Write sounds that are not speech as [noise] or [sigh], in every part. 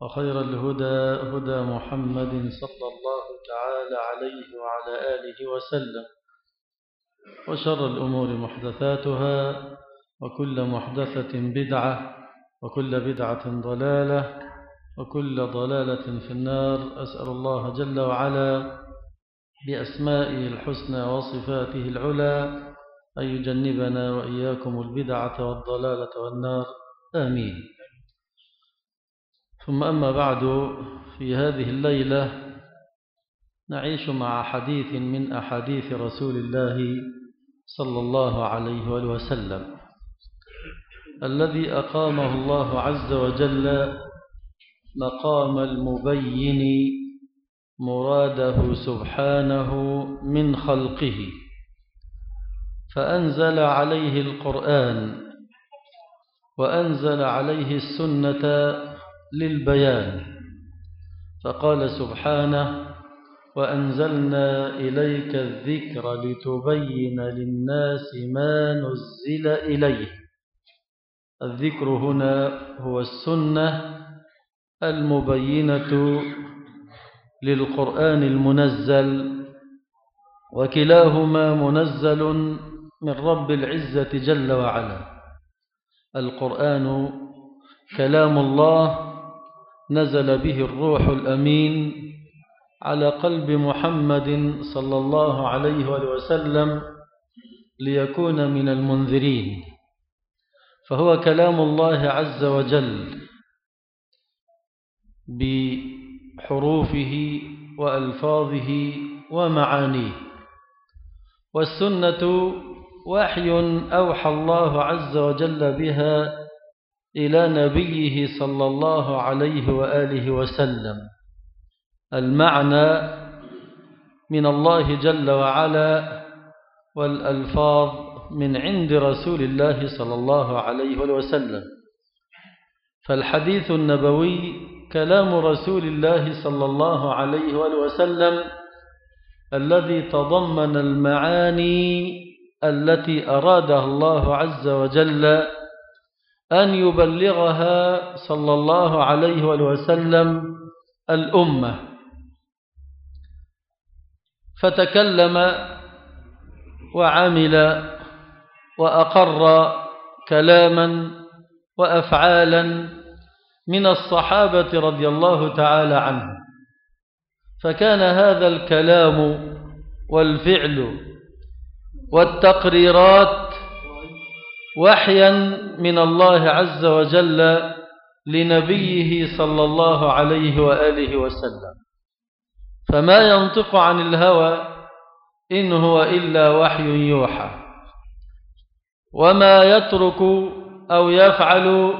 وخير الهدى هدى محمد صلى الله تعالى عليه وعلى آله وسلم. وشر الأمور محدثاتها وكل محدثة بدعة وكل بدعة ضلالة وكل ضلالة في النار. أسأل الله جل وعلا بأسمائه الحسنى وصفاته العلى أن يجنبنا وإياكم البدعة والضلالة والنار. آمين. ثم أما بعد في هذه الليلة نعيش مع حديث من أحاديث رسول الله صلى الله عليه وسلم الذي أقامه الله عز وجل مقام المبين مراده سبحانه من خلقه فأنزل عليه القرآن وأنزل عليه السنة للبيان. فقال سبحانه وأنزلنا إليك الذكر لتبين للناس ما نزل إليه. الذكر هنا هو السنة المبينة للقرآن المنزل وكلاهما منزل من رب العزة جل وعلا. القرآن كلام الله نزل به الروح الأمين على قلب محمد صلى الله عليه وسلم ليكون من المنذرين. فهو كلام الله عز وجل بحروفه وألفاظه ومعانيه. والسنة وحي أوحى الله عز وجل بها إلى نبيه صلى الله عليه وآله وسلم. المعنى من الله جل وعلا والألفاظ من عند رسول الله صلى الله عليه وسلم. فالحديث النبوي كلام رسول الله صلى الله عليه وسلم الذي تضمن المعاني التي أرادها الله عز وجل أن يبلغها صلى الله عليه وسلم الأمة. فتكلم وعمل وأقر كلاما وأفعالا من الصحابة رضي الله تعالى عنه فكان هذا الكلام والفعل والتقريرات وحيا من الله عز وجل لنبيه صلى الله عليه وآله وسلم. فما ينطق عن الهوى إن هو إلا وحي يوحى. وما يترك أو يفعل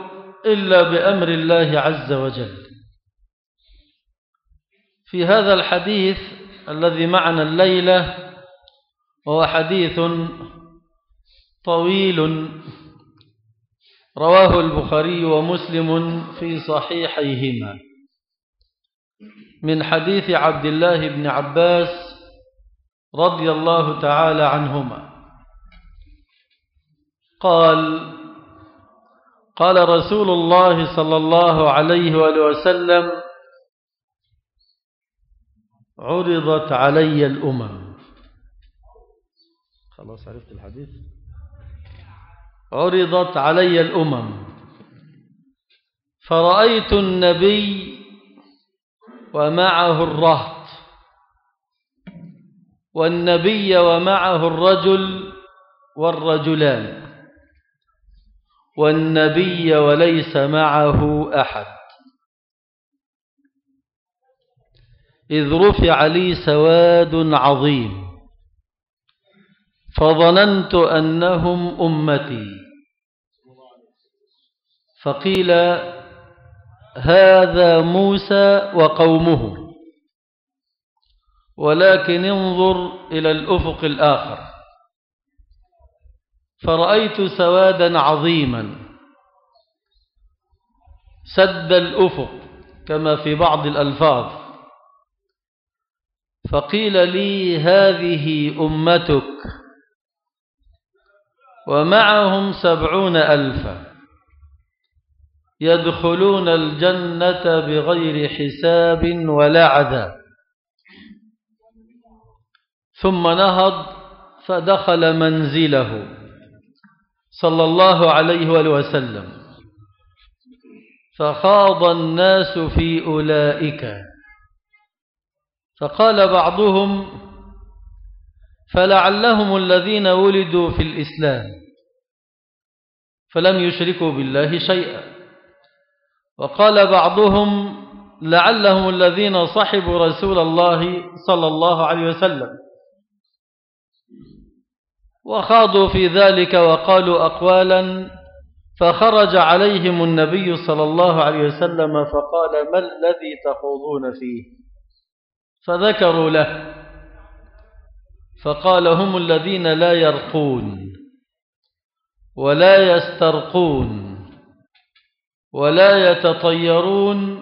إلا بأمر الله عز وجل. في هذا الحديث الذي معنا الليلة وهو حديث طويل. رواه البخاري ومسلم في صحيحيهما. من حديث عبد الله بن عباس رضي الله تعالى عنهما. قال قال رسول الله صلى الله عليه وآله وسلم عرضت علي الأمم. خلاص عرفت الحديث؟ عرضت علي الأمم. فرأيت النبي ومعه الرهط. والنبي ومعه الرجل والرجلان. والنبي وليس معه أحد. إذ رفع لي سواد عظيم. فظننت أنهم أمتي. فقيل هذا موسى وقومه. ولكن انظر إلى الأفق الآخر. فرأيت سوادا عظيما. سد الأفق كما في بعض الألفاظ. فقيل لي هذه أمتك. ومعهم سبعون ألفا. يدخلون الجنة بغير حساب ولا عذاب. ثم نهض فدخل منزله صلى الله عليه وسلم. فخاض الناس في أولئك. فقال بعضهم فلعلهم الذين ولدوا في الإسلام فلم يشركوا بالله شيئا. وقال بعضهم لعلهم الذين صحبوا رسول الله صلى الله عليه وسلم. وخاضوا في ذلك وقالوا أقوالا فخرج عليهم النبي صلى الله عليه وسلم فقال ما الذي تخوضون فيه؟ فذكروا له. فقال هم الذين لا يرقون ولا يسترقون. ولا يتطيرون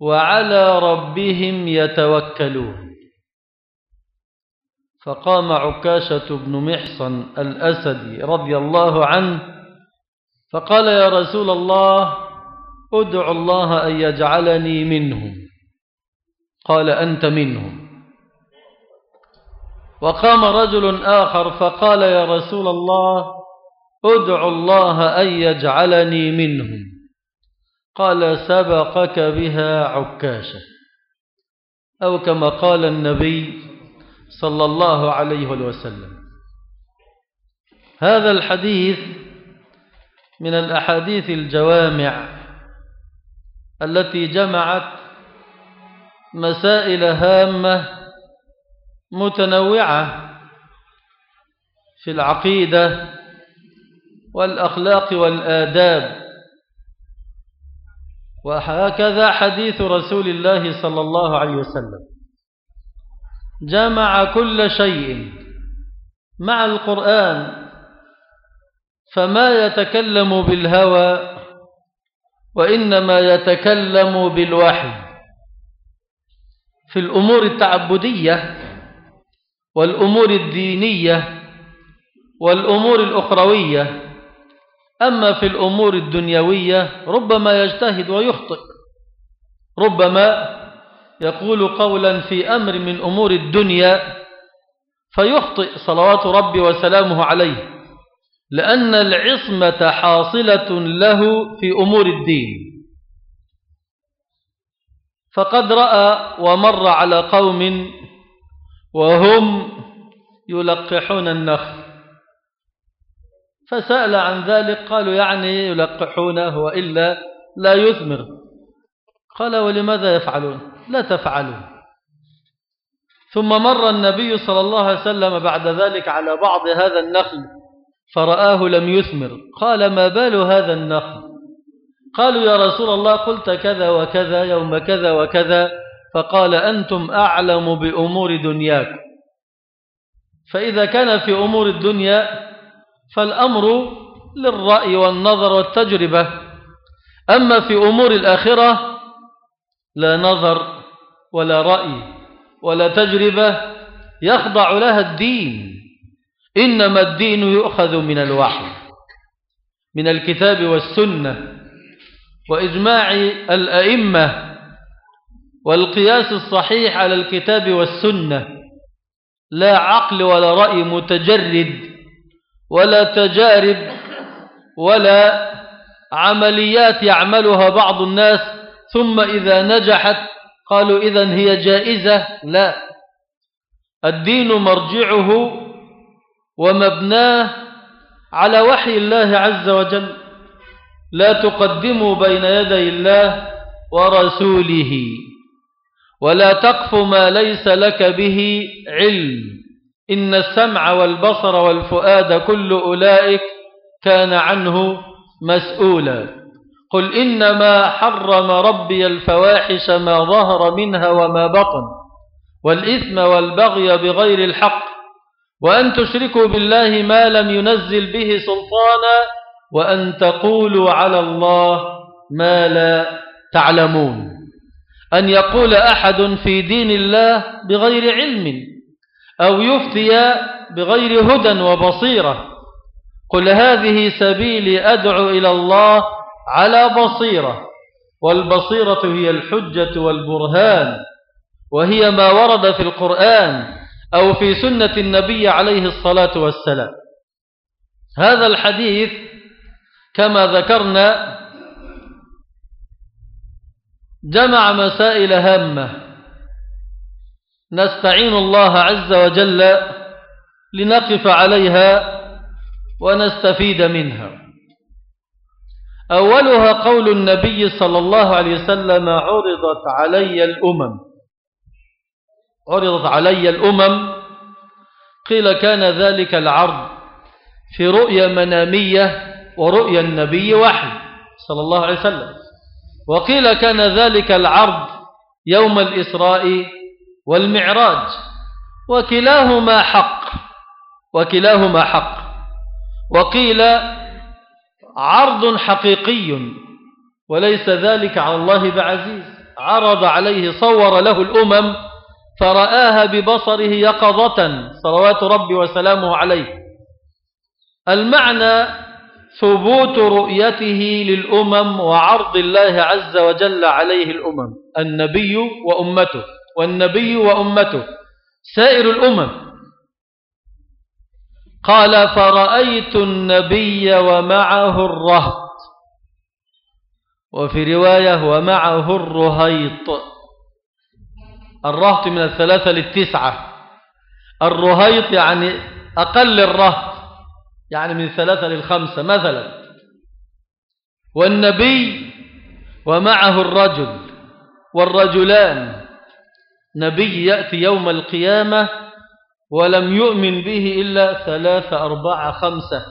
وعلى ربهم يتوكلون. فقام عكاشة بن محصن الأسدي رضي الله عنه فقال يا رسول الله ادع الله أن يجعلني منهم. قال أنت منهم. وقام رجل آخر فقال يا رسول الله ادع الله أن يجعلني منهم. قال سبقك بها عكاشة. أو كما قال النبي صلى الله عليه وسلم. هذا الحديث من الأحاديث الجوامع التي جمعت مسائل هامة متنوعة في العقيدة والأخلاق والآداب. وهكذا حديث رسول الله صلى الله عليه وسلم. جمع كل شيء مع القرآن فما يتكلم بالهوى وإنما يتكلم بالوحي. في الأمور التعبدية والأمور الدينية والأمور الأخروية أما في الأمور الدنيوية ربما يجتهد ويخطئ. ربما يقول قولا في أمر من أمور الدنيا فيخطئ صلوات ربي وسلامه عليه لأن العصمة حاصلة له في أمور الدين. فقد رأى ومر على قوم وهم يلقحون النخل. فسأل عن ذلك قالوا يعني يلقحونه وإلا لا يثمر. قال ولماذا يفعلون؟ لا تفعلوا ثم مر النبي صلى الله عليه وسلم بعد ذلك على بعض هذا النخل فرآه لم يثمر. قال ما بال هذا النخل؟ قالوا يا رسول الله قلت كذا وكذا يوم كذا وكذا فقال أنتم أعلم بأمور دنياكم. فإذا كان في أمور الدنيا فالأمر للرأي والنظر والتجربة. أما في أمور الآخرة لا نظر ولا رأي ولا تجربة يخضع لها الدين. إنما الدين يؤخذ من الوحي من الكتاب والسنة وإجماع الأئمة والقياس الصحيح على الكتاب والسنة. لا عقل ولا رأي متجرد. ولا تجارب ولا عمليات يعملها بعض الناس ثم إذا نجحت قالوا إذا هي جائزة؟ لا. الدين مرجعه ومبناه على وحي الله عز وجل لا تقدموا بين يدي الله ورسوله ولا تقف ما ليس لك به علم. إن السمع والبصر والفؤاد كل أولئك كان عنه مسؤولا. قل إنما حرم ربي الفواحش ما ظهر منها وما بطن والإثم والبغي بغير الحق وأن تشركوا بالله ما لم ينزل به سلطانا وأن تقولوا على الله ما لا تعلمون. أن يقول أحد في دين الله بغير علم أو يفتي بغير هدى وبصيرة. قل هذه سبيلي أدعو إلى الله على بصيرة والبصيرة هي الحجة والبرهان وهي ما ورد في القرآن أو في سنة النبي عليه الصلاة والسلام. هذا الحديث كما ذكرنا جمع مسائل هامة. نستعين الله عز وجل لنقف عليها ونستفيد منها. أولها قول النبي صلى الله عليه وسلم عرضت علي الأمم. عرضت علي الأمم. قيل كان ذلك العرض في رؤية منامية ورؤيا النبي وحي صلى الله عليه وسلم. وقيل كان ذلك العرض يوم الإسراء والمعراج وكلاهما حق وكلاهما حق. وقيل عرض حقيقي وليس ذلك على الله بعزيز. عرض عليه صور له الأمم فرآها ببصره يقظة صلوات ربي وسلامه عليه. المعنى ثبوت رؤيته للأمم وعرض الله عز وجل عليه الأمم النبي وأمته. والنبي وأمته سائر الأمم. قال فرأيت النبي ومعه الرهط. وفي رواية ومعه الرهيط. الرهط من الثلاثة للتسعة. الرهيط يعني أقل الرهط يعني من ثلاثة للخمسة مثلا. والنبي ومعه الرجل والرجلان. نبي يأتي يوم القيامة ولم يؤمن به إلا ثلاثة أربعة خمسة.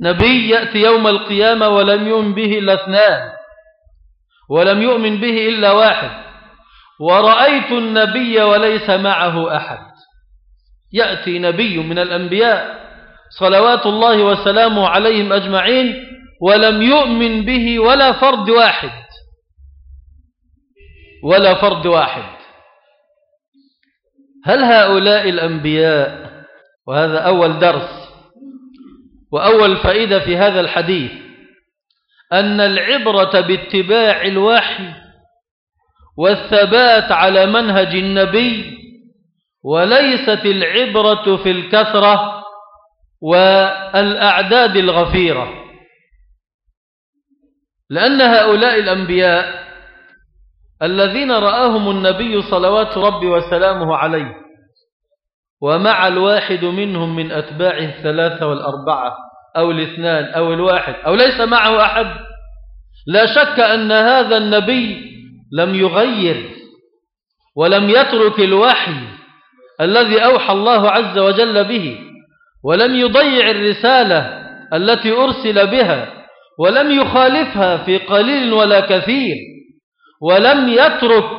نبي يأتي يوم القيامة ولم يؤمن به إلا اثنان ولم يؤمن به إلا واحد. ورأيت النبي وليس معه أحد. يأتي نبي من الأنبياء صلوات الله وسلامه عليهم أجمعين ولم يؤمن به ولا فرد واحد. ولا فرد واحد. هل هؤلاء الأنبياء؟ وهذا أول درس. وأول فائدة في هذا الحديث أن العبرة باتباع الوحي والثبات على منهج النبي وليست العبرة في الكثرة والأعداد الغفيرة. لأن هؤلاء الأنبياء الذين رآهم النبي صلوات ربي وسلامه عليه ومع الواحد منهم من أتباعه الثلاثة والأربعة أو الاثنان أو الواحد أو ليس معه أحد. لا شك أن هذا النبي لم يغير ولم يترك الوحي الذي أوحى الله عز وجل به ولم يضيع الرسالة التي أرسل بها ولم يخالفها في قليل ولا كثير. ولم يترك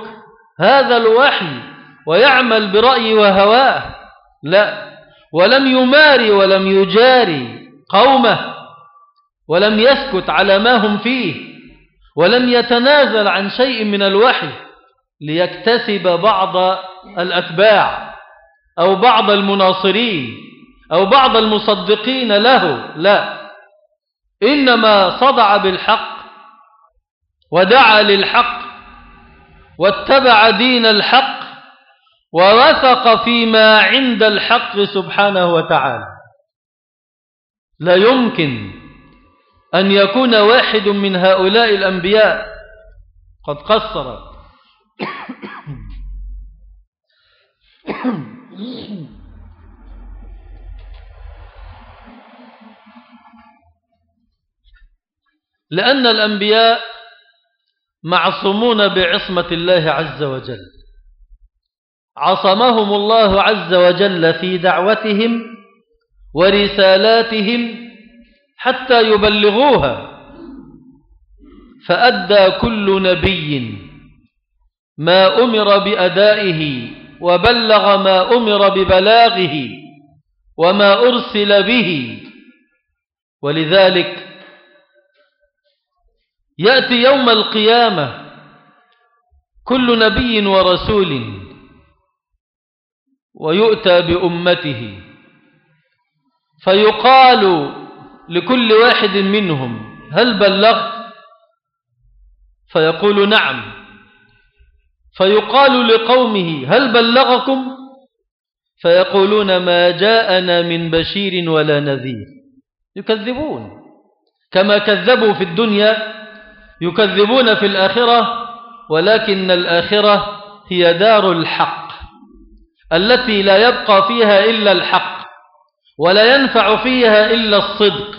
هذا الوحي ويعمل برأي وهواه لا. ولم يماري ولم يجاري قومه ولم يسكت على ما هم فيه ولم يتنازل عن شيء من الوحي ليكتسب بعض الأتباع أو بعض المناصرين أو بعض المصدقين له لا. إنما صدع بالحق ودعا للحق واتبع دين الحق ووثق فيما عند الحق سبحانه وتعالى. لا يمكن أن يكون واحد من هؤلاء الأنبياء قد قصر. لأن الأنبياء معصومون بعصمة الله عز وجل. عصمهم الله عز وجل في دعوتهم ورسالاتهم حتى يبلغوها. فأدى كل نبي ما أمر بأدائه وبلغ ما أمر ببلاغه وما أرسل به. ولذلك يأتي يوم القيامة كل نبي ورسول ويؤتى بأمته فيقال لكل واحد منهم هل بلغت؟ فيقول نعم. فيقال لقومه هل بلغكم؟ فيقولون ما جاءنا من بشير ولا نذير. يكذبون كما كذبوا في الدنيا يكذبون في الآخرة ولكن الآخرة هي دار الحق التي لا يبقى فيها إلا الحق ولا ينفع فيها إلا الصدق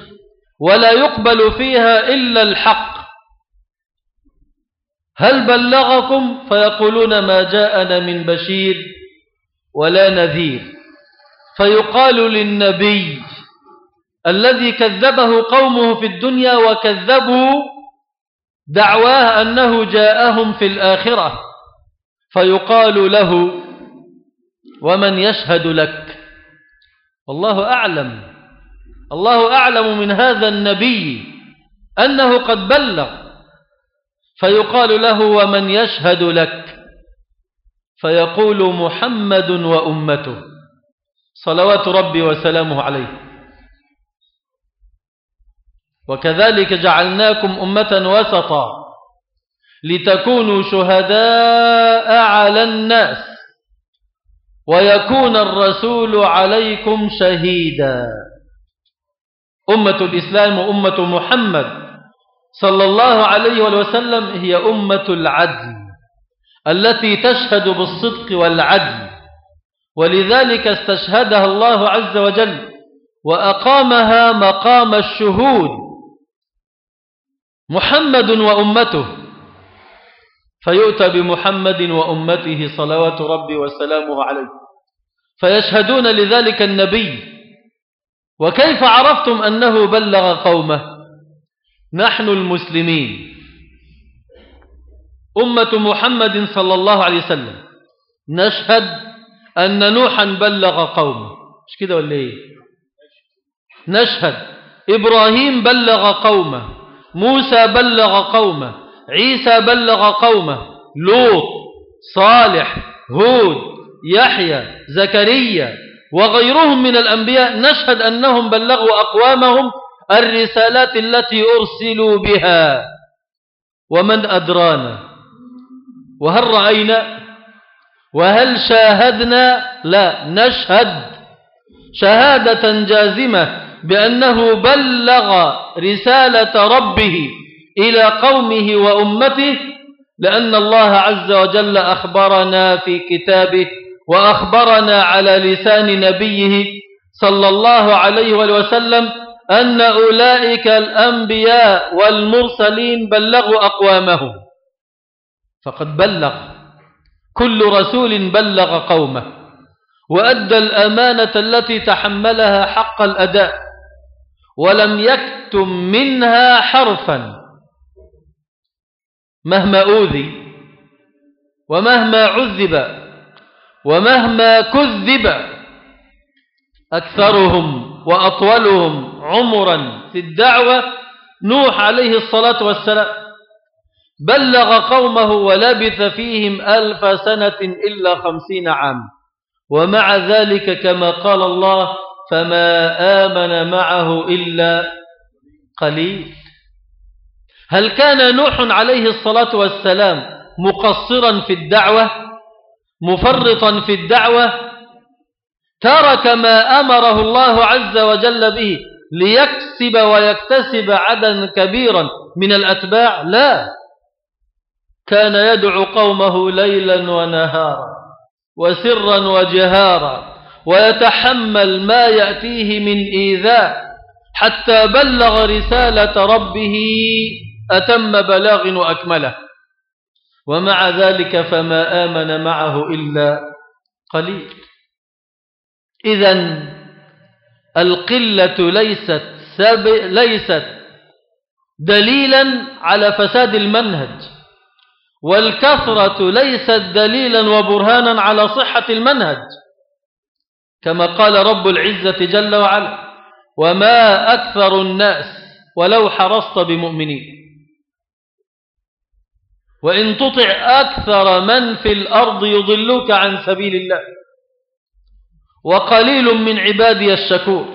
ولا يقبل فيها إلا الحق. هل بلغكم؟ فيقولون ما جاءنا من بشير ولا نذير. فيقال للنبي الذي كذبه قومه في الدنيا وكذبوا دعواه أنه جاءهم في الآخرة فيقال له ومن يشهد لك؟ والله أعلم الله أعلم من هذا النبي أنه قد بلغ فيقال له ومن يشهد لك؟ فيقول محمد وأمته. صلوات ربي وسلامه عليه. وكذلك جعلناكم أمة وسطا لتكونوا شهداء على الناس ويكون الرسول عليكم شهيدا. أمة الإسلام وأمة محمد صلى الله عليه وسلم هي أمة العدل التي تشهد بالصدق والعدل ولذلك استشهدها الله عز وجل وأقامها مقام الشهود. محمد وأمته. فيؤتى بمحمد وأمته صلوات ربي وسلامه عليه. فيشهدون لذلك النبي. وكيف عرفتم أنه بلغ قومه؟ نحن المسلمين. أمة محمد صلى الله عليه وسلم. نشهد أن نوحا بلغ قومه. مش كده ولا إيه؟ نشهد. إبراهيم بلغ قومه. موسى بلغ قومه عيسى بلغ قومه لوط صالح هود يحيى زكريا وغيرهم من الأنبياء نشهد أنهم بلغوا أقوامهم الرسالات التي أرسلوا بها. ومن أدرانا؟ وهل رأينا؟ وهل شاهدنا؟ لا نشهد. شهادة جازمة بأنه بلغ رسالة ربه إلى قومه وأمته لأن الله عز وجل أخبرنا في كتابه وأخبرنا على لسان نبيه صلى الله عليه وسلم أن أولئك الأنبياء والمرسلين بلغوا أقوامهم. فقد بلغ كل رسول بلغ قومه وأدى الأمانة التي تحملها حق الأداء. ولم يكتم منها حرفا. مهما أوذي ومهما عذب ومهما كذب أكثرهم وأطولهم عمرا في الدعوة. نوح عليه الصلاة والسلام بلغ قومه ولبث فيهم ألف سنة إلا خمسين عام. ومع ذلك كما قال الله فما آمن معه إلا قليل. هل كان نوح عليه الصلاة والسلام مقصرا في الدعوة مفرطا في الدعوة؟ ترك ما أمره الله عز وجل به ليكسب ويكتسب عددا كبيرا من الأتباع؟ لا. كان يدعو قومه ليلا ونهارا وسرا وجهارا. ويتحمل ما يأتيه من إيذاء حتى بلغ رسالة ربه أتم بلاغ وأكمله. ومع ذلك فما آمن معه إلا قليل. إذا القلة ليست, سب... ليست دليلا على فساد المنهج والكثرة ليست دليلا وبرهانا على صحة المنهج. كما قال رب العزة جل وعلا وما أكثر الناس ولو حرصت بمؤمنين. وإن تطع أكثر من في الأرض يضلوك عن سبيل الله. وقليل من عبادي الشكور.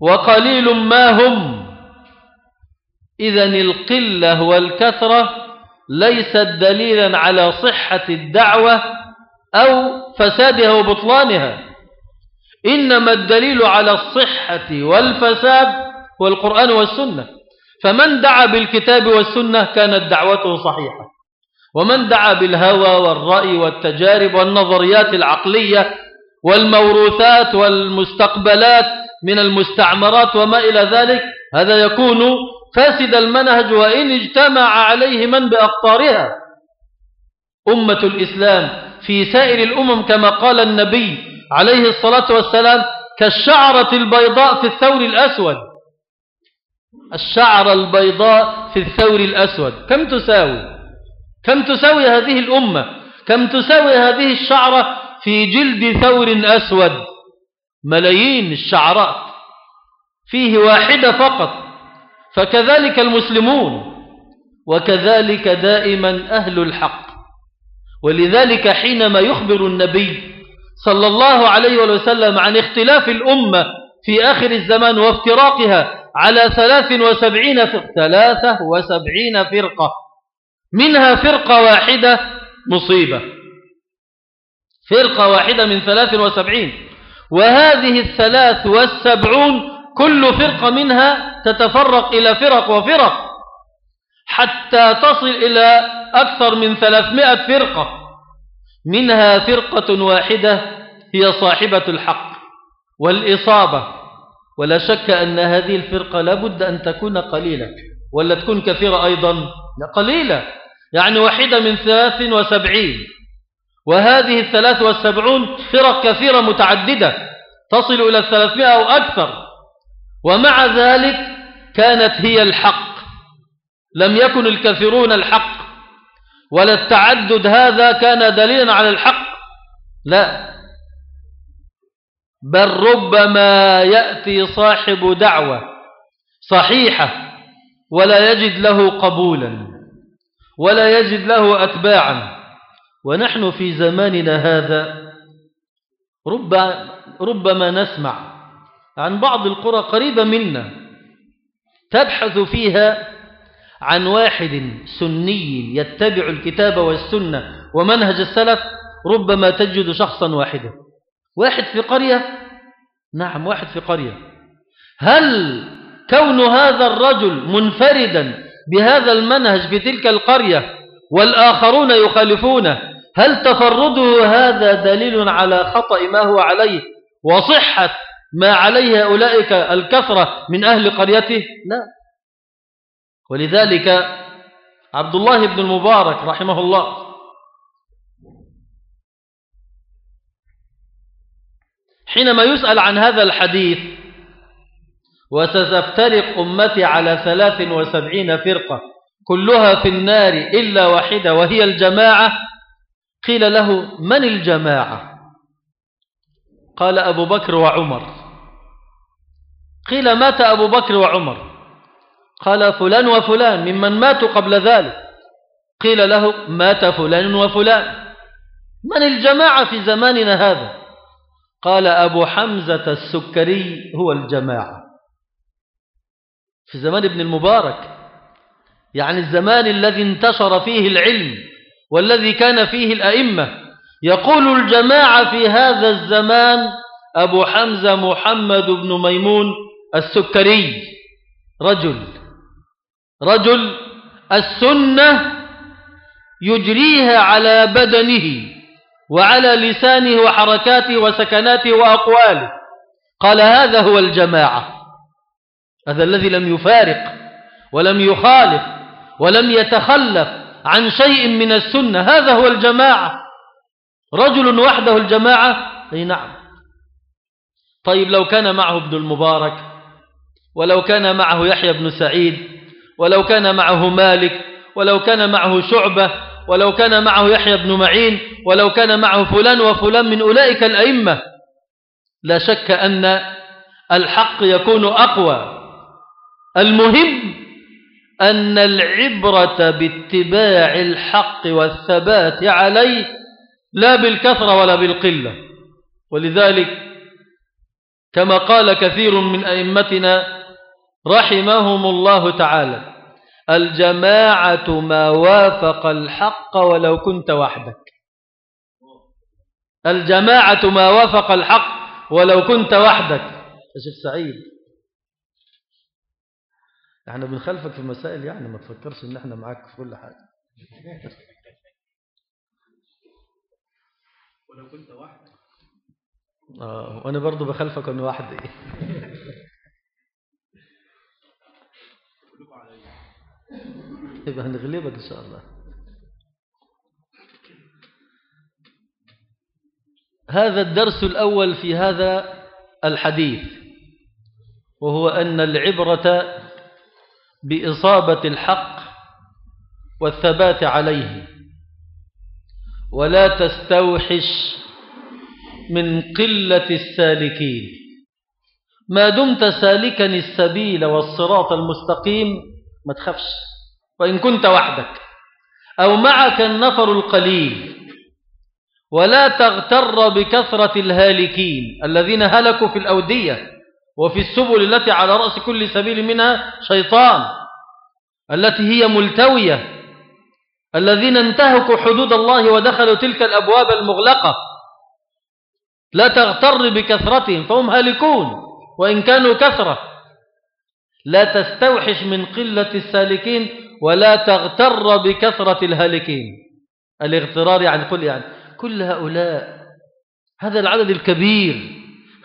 وقليل ما هم. إذا القلة والكثرة ليست دليلا على صحة الدعوة أو فسادها وبطلانها. إنما الدليل على الصحة والفساد هو القرآن والسنة. فمن دعا بالكتاب والسنة كانت دعوته صحيحة. ومن دعا بالهوى والرأي والتجارب والنظريات العقلية والموروثات والمستقبلات من المستعمرات وما إلى ذلك هذا يكون فاسد المنهج وإن اجتمع عليه من بأقطارها. أمة الإسلام في سائر الأمم كما قال النبي عليه الصلاة والسلام كالشعرة البيضاء في الثور الأسود. الشعرة البيضاء في الثور الأسود. كم تساوي؟ كم تساوي هذه الأمة؟ كم تساوي هذه الشعرة في جلد ثور أسود؟ ملايين الشعرات. فيه واحدة فقط. فكذلك المسلمون. وكذلك دائما أهل الحق. ولذلك حينما يخبر النبي صلى الله عليه وسلم عن اختلاف الأمة في آخر الزمان وافتراقها على ثلاث وسبعين فرقة. ثلاثة وسبعين فرقة. منها فرقة واحدة مصيبة. فرقة واحدة من ثلاث وسبعين. وهذه الثلاث والسبعون كل فرقة منها تتفرق إلى فرق وفرق حتى تصل إلى أكثر من ثلاثمائة فرقة. منها فرقة واحدة هي صاحبة الحق والإصابة. ولا شك أن هذه الفرقة لابد أن تكون قليلة ولا تكون كثيرة أيضا قليلة. يعني واحدة من ثلاث وسبعين. وهذه الثلاث والسبعون فرق كثيرة متعددة تصل إلى الثلاثمائة أو أكثر. ومع ذلك كانت هي الحق. لم يكن الكثيرون الحق. ولا التعدد هذا كان دليلا على الحق. لا. بل ربما يأتي صاحب دعوة صحيحة ولا يجد له قبولا ولا يجد له أتباعا. ونحن في زماننا هذا رب ربما نسمع عن بعض القرى قريبة منا تبحث فيها عن واحد سني يتبع الكتاب والسنة ومنهج السلف ربما تجد شخصا واحدا. واحد في قرية؟ نعم واحد في قرية. هل كون هذا الرجل منفردا بهذا المنهج في تلك القرية والآخرون يخالفونه هل تفرده هذا دليل على خطأ ما هو عليه وصحة ما عليه أولئك الكثرة من أهل قريته؟ لا. ولذلك عبد الله بن المبارك رحمه الله حينما يسأل عن هذا الحديث وستفترق أمتي على ثلاث وسبعين فرقة كلها في النار إلا واحدة وهي الجماعة قيل له من الجماعة؟ قال أبو بكر وعمر. قيل مات أبو بكر وعمر. قال فلان وفلان ممن ماتوا قبل ذلك. قيل له مات فلان وفلان. من الجماعة في زماننا هذا؟ قال أبو حمزة السكري هو الجماعة. في زمان ابن المبارك يعني الزمان الذي انتشر فيه العلم والذي كان فيه الأئمة يقول الجماعة في هذا الزمان أبو حمزة محمد بن ميمون السكري رجل رجل السنة يجريها على بدنه وعلى لسانه وحركاته وسكناته وأقواله. قال هذا هو الجماعة. هذا الذي لم يفارق ولم يخالف ولم يتخلف عن شيء من السنة. هذا هو الجماعة. رجل وحده الجماعة؟ أي نعم. طيب لو كان معه ابن المبارك ولو كان معه يحيى بن سعيد ولو كان معه مالك ولو كان معه شعبة ولو كان معه يحيى بن معين ولو كان معه فلان وفلان من أولئك الأئمة لا شك أن الحق يكون أقوى. المهم أن العبرة باتباع الحق والثبات عليه لا بالكثرة ولا بالقلة. ولذلك كما قال كثير من أئمتنا رحمهم الله تعالى. الجماعة ما وافق الحق ولو كنت وحدك. الجماعة ما وافق الحق ولو كنت وحدك. يا شيخ سعيد. إحنا بنخالفك في المسائل يعني ما تفكرش إن إحنا معاك في كل حاجة. ولو كنت وحدك. آه وأنا برضو بخالفك انه وحدي يبقى هنغلبك إن شاء الله. هذا الدرس الأول في هذا الحديث وهو أن العبرة بإصابة الحق والثبات عليه ولا تستوحش من قلة السالكين. ما دمت سالكا السبيل والصراط المستقيم ما تخافش. وإن كنت وحدك. أو معك النفر القليل. ولا تغتر بكثرة الهالكين الذين هلكوا في الأودية وفي السبل التي على رأس كل سبيل منها شيطان. التي هي ملتوية. الذين انتهكوا حدود الله ودخلوا تلك الأبواب المغلقة. لا تغتر بكثرتهم فهم هالكون. وإن كانوا كثرة. لا تستوحش من قلة السالكين ولا تغتر بكثرة الهالكين. الاغترار يعني قل يعني كل هؤلاء هذا العدد الكبير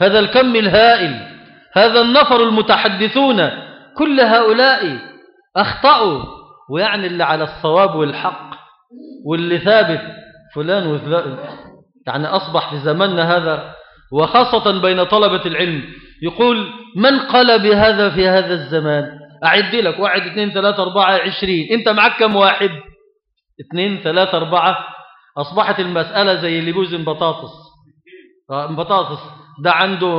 هذا الكم الهائل هذا النفر المتحدثون كل هؤلاء أخطأوا ويعني اللي على الصواب والحق واللي ثابت فلان وفلان. يعني أصبح في زماننا هذا وخاصة بين طلبة العلم يقول من قال بهذا في هذا الزمان؟ أعد لك واحد اثنين ثلاثة أربعة عشرين. أنت معك كم واحد؟ اثنين ثلاثة أربعة. أصبحت المسألة زي اللي بوزن بطاطس. آه، بطاطس. ده عنده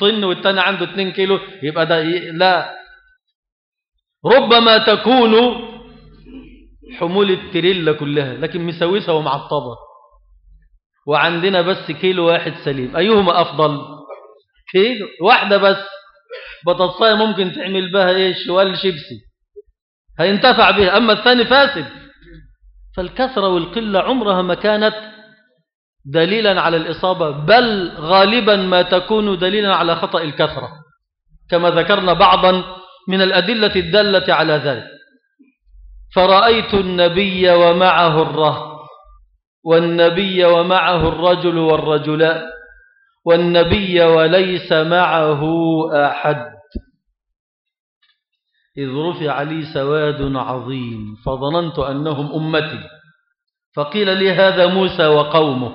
طن والتاني عنده 2 كيلو. يبقى ده ي- لا. ربما تكون حمول التريلا كلها لكن مسوسة ومعطبة. وعندنا بس كيلو واحد سليم. أيهما أفضل؟ كيلو واحدة بس. بطاطساية ممكن تعمل بها إيه شوال شيبسي. هينتفع بها. أما الثاني فاسد. فالكثرة والقلة عمرها ما كانت دليلا على الإصابة بل غالبا ما تكون دليلا على خطأ الكثرة كما ذكرنا بعضا من الأدلة الدالة على ذلك. فرأيت النبي ومعه الرهط والنبي ومعه الرجل والرجلان والنبي وليس معه أحد. إذ رفع لي سواد عظيم فظننت أنهم أمتي. فقيل لي هذا موسى وقومه.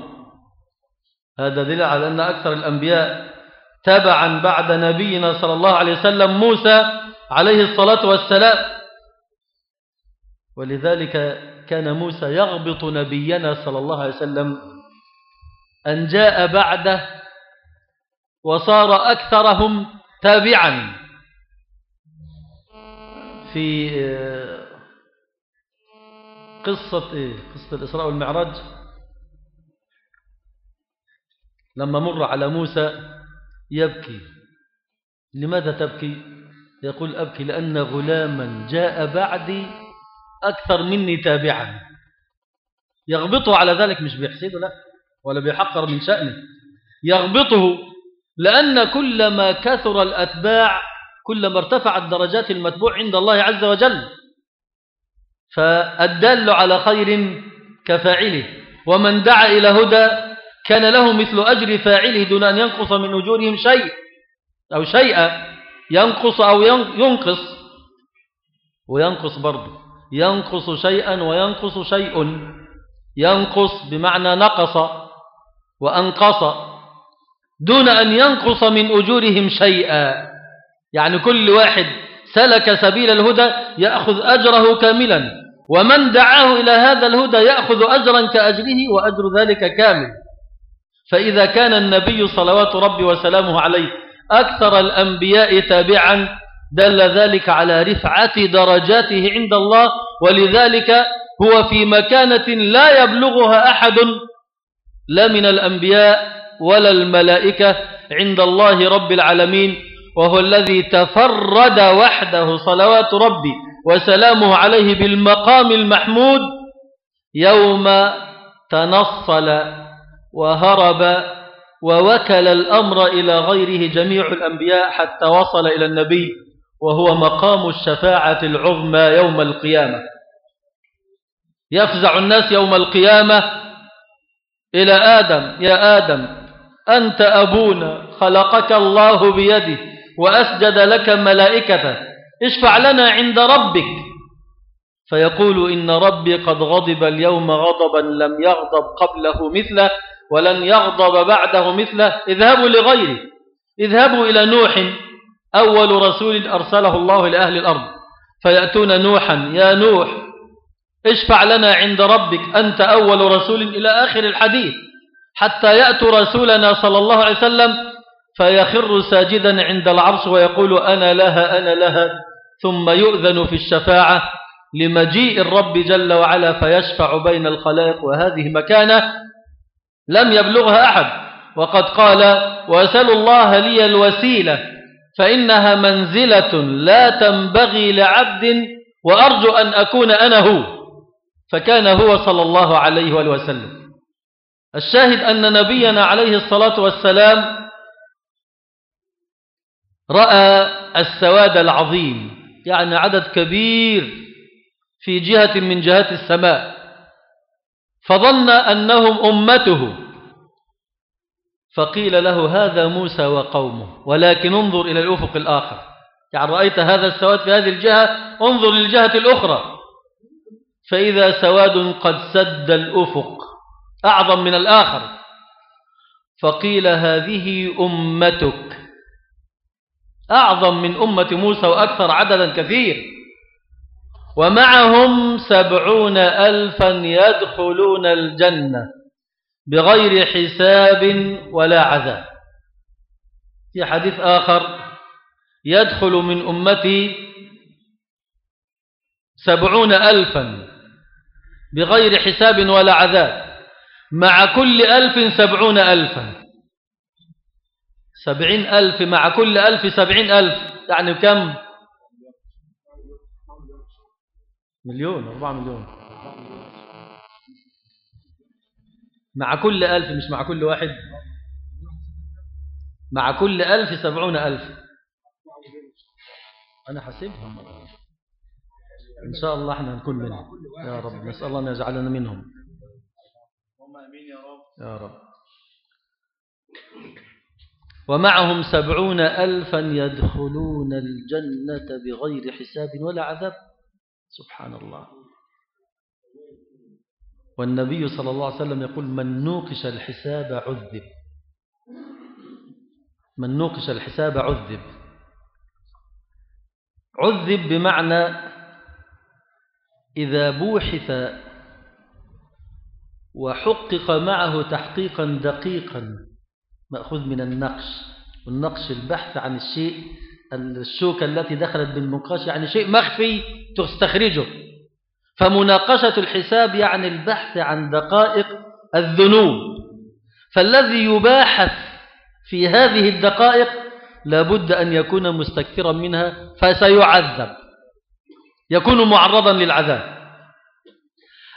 هذا دليل على أن أكثر الأنبياء تبعا بعد نبينا صلى الله عليه وسلم موسى عليه الصلاة والسلام. ولذلك كان موسى يغبط نبينا صلى الله عليه وسلم أن جاء بعده وصار أكثرهم تابعا. في آه، قصة إيه؟ قصة الإسراء والمعراج. لما مر على موسى يبكي. لماذا تبكي؟ يقول أبكي لأن غلاما جاء بعدي أكثر مني تابعا. يغبطه على ذلك مش بيحسده لا ولا بيحقر من شأنه. يغبطه لأن كلما كثر الأتباع كلما ارتفعت درجات المتبوع عند الله عز وجل فالدال على خير كفاعله. ومن دعا إلى هدى كان له مثل أجر فاعله دون أن ينقص من أجورهم شيء أو شيئا ينقص أو ينقص. وينقص برضه ينقص شيئا وينقص شيء. ينقص بمعنى نقص وأنقص. دون أن ينقص من أجورهم شيئا. يعني كل واحد سلك سبيل الهدى يأخذ أجره كاملا ومن دعاه إلى هذا الهدى يأخذ أجرا كأجره وأجر ذلك كامل. فإذا كان النبي صلوات ربي وسلامه عليه أكثر الأنبياء تابعا دل ذلك على رفعة درجاته عند الله ولذلك هو في مكانة لا يبلغها أحد. لا من الأنبياء ولا الملائكة عند الله رب العالمين وهو الذي تفرد وحده صلوات ربي وسلامه عليه بالمقام المحمود يوم تنصل وهرب ووكل الأمر إلى غيره جميع الأنبياء حتى وصل إلى النبي وهو مقام الشفاعة العظمى يوم القيامة. يفزع الناس يوم القيامة إلى آدم يا آدم أنت أبونا خلقك الله بيده وأسجد لك ملائكته. اشفع لنا عند ربك. فيقول إن ربي قد غضب اليوم غضبا لم يغضب قبله مثله ولن يغضب بعده مثله. اذهبوا لغيره. اذهبوا إلى نوح أول رسول أرسله الله لأهل الأرض. فيأتون نوحا يا نوح اشفع لنا عند ربك. أنت أول رسول إلى آخر الحديث. حتى يأتوا رسولنا صلى الله عليه وسلم فيخر ساجدا عند العرش ويقول أنا لها أنا لها ثم يؤذن في الشفاعة لمجيء الرب جل وعلا فيشفع بين الخلائق وهذه مكانة لم يبلغها أحد. وقد قال وأسأل الله لي الوسيلة فإنها منزلة لا تنبغي لعبد وأرجو أن أكون أنا هو. فكان هو صلى الله عليه وسلم. الشاهد أن نبينا عليه الصلاة والسلام رأى السواد العظيم يعني عدد كبير في جهة من جهات السماء فظن أنهم أمته. فقيل له هذا موسى وقومه ولكن انظر إلى الأفق الآخر. يعني رأيت هذا السواد في هذه الجهة انظر للجهة الأخرى. فإذا سواد قد سد الأفق. أعظم من الآخر. فقيل هذه أمتك. أعظم من أمة موسى وأكثر عددا كثير. ومعهم سبعون ألفا يدخلون الجنة بغير حساب ولا عذاب. في حديث آخر يدخل من أمتي سبعون ألفا بغير حساب ولا عذاب. مع كل ألف سبعون ألفا. سبعين ألف مع كل ألف سبعين ألف. يعني كم مليون أربعة مليون. مع كل ألف مش مع كل واحد؟ مع كل ألف سبعون ألف. أنا حسبهم إن شاء الله إحنا نكون منهم. يا رب نسأل الله أن يجعلنا منهم. يا رب. ومعهم سبعون ألفا يدخلون الجنة بغير حساب ولا عذاب. سبحان الله. والنبي صلى الله عليه وسلم يقول من نوقش الحساب عذب. من نوقش الحساب عذب. عذب بمعنى إذا بوحث وحقق معه تحقيقا دقيقا. مأخوذ من النقش. والنقش البحث عن الشيء الشوكة التي دخلت بالمنقاش يعني شيء مخفي تستخرجه. فمناقشة الحساب يعني البحث عن دقائق الذنوب. فالذي يباحث في هذه الدقائق لابد أن يكون مستكثرا منها فسيعذب. يكون معرضا للعذاب.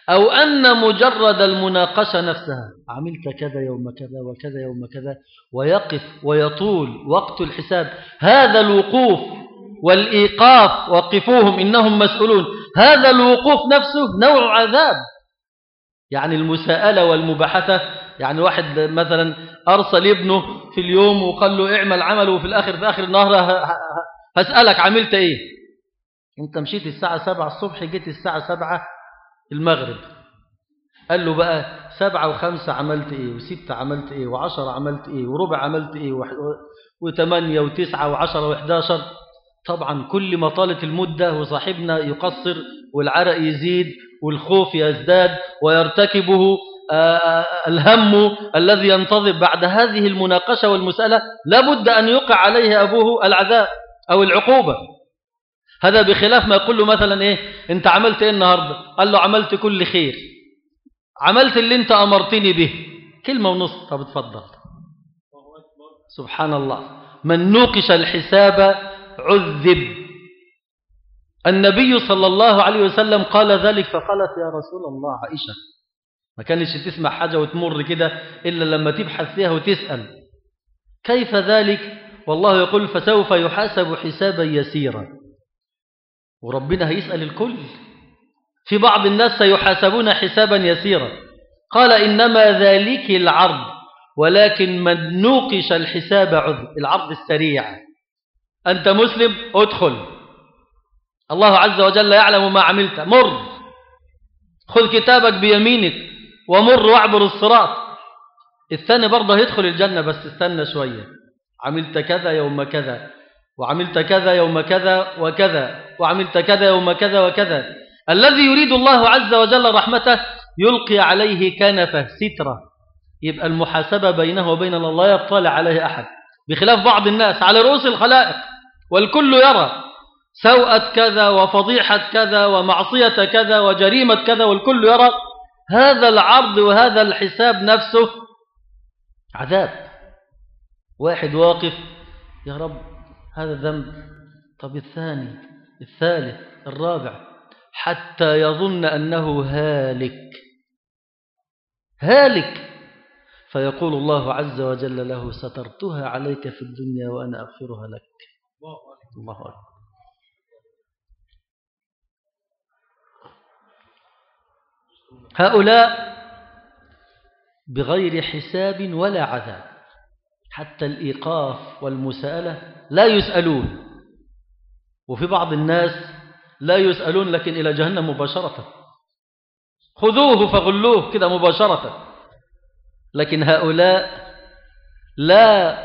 أو أن مجرد المناقشة نفسها. عملت كذا يوم كذا وكذا يوم كذا ويقف ويطول وقت الحساب. هذا الوقوف والإيقاف وقفوهم إنهم مسؤولون. هذا الوقوف نفسه نوع عذاب. يعني المساءلة والمباحثة. يعني واحد مثلا أرسل ابنه في اليوم وقال له اعمل عمله وفي الآخر في آخر النهار هسألك عملت إيه؟ أنت مشيت الساعة سبعة الصبح جيت الساعة سبعة المغرب. قال له بقى سبعة وخمسة عملت إيه وستة عملت إيه وعشرة عملت إيه وربع عملت إيه وثمانية وتسعة وعشرة وحداشر طبعا كل ما طالت المدة وصاحبنا يقصر والعرق يزيد والخوف يزداد ويرتكبه الهم الذي ينتظر بعد هذه المناقشة والمسألة لابد أن يقع عليه أبوه العذاب أو العقوبة. هذا بخلاف ما يقول له مثلا إيه؟ أنت عملت إيه النهاردة؟ قال له عملت كل خير. عملت اللي أنت أمرتني به. كلمة ونص. طب اتفضل. سبحان الله. من نوقش الحساب عذب. النبي صلى الله عليه وسلم قال ذلك فقالت يا رسول الله عائشة. ما كانش تسمع حاجة وتمر كده إلا لما تبحث فيها وتسأل. كيف ذلك؟ والله يقول فسوف يحاسب حسابا يسيرا. وربنا هيسأل الكل. في بعض الناس سيحاسبون حسابا يسيرا. قال إنما ذلك العرض ولكن من نوقش الحساب عذر. العرض السريع. أنت مسلم؟ ادخل. الله عز وجل يعلم ما عملت. مر. خذ كتابك بيمينك ومر واعبر الصراط. الثاني برضه يدخل الجنة بس استنى شوية. عملت كذا يوم كذا. وعملت كذا يوم كذا وكذا وعملت كذا يوم كذا وكذا. الذي يريد الله عز وجل رحمته يلقي عليه كنفه سترة. يبقى المحاسبة بينه وبين الله لا يطلع عليه أحد. بخلاف بعض الناس على رؤوس الخلائق والكل يرى سوءة كذا وفضيحة كذا ومعصية كذا وجريمة كذا والكل يرى هذا العرض وهذا الحساب نفسه عذاب. واحد واقف يا رب هذا ذنب. طب الثاني الثالث الرابع. حتى يظن أنه هالك. هالك. فيقول الله عز وجل له سترتها عليك في الدنيا وأنا أغفرها لك. الله أكبر. هؤلاء بغير حساب ولا عذاب. حتى الإيقاف والمساءلة لا يسألون. وفي بعض الناس لا يسألون لكن إلى جهنم مباشرة. خذوه فغلوه كده مباشرة. لكن هؤلاء لا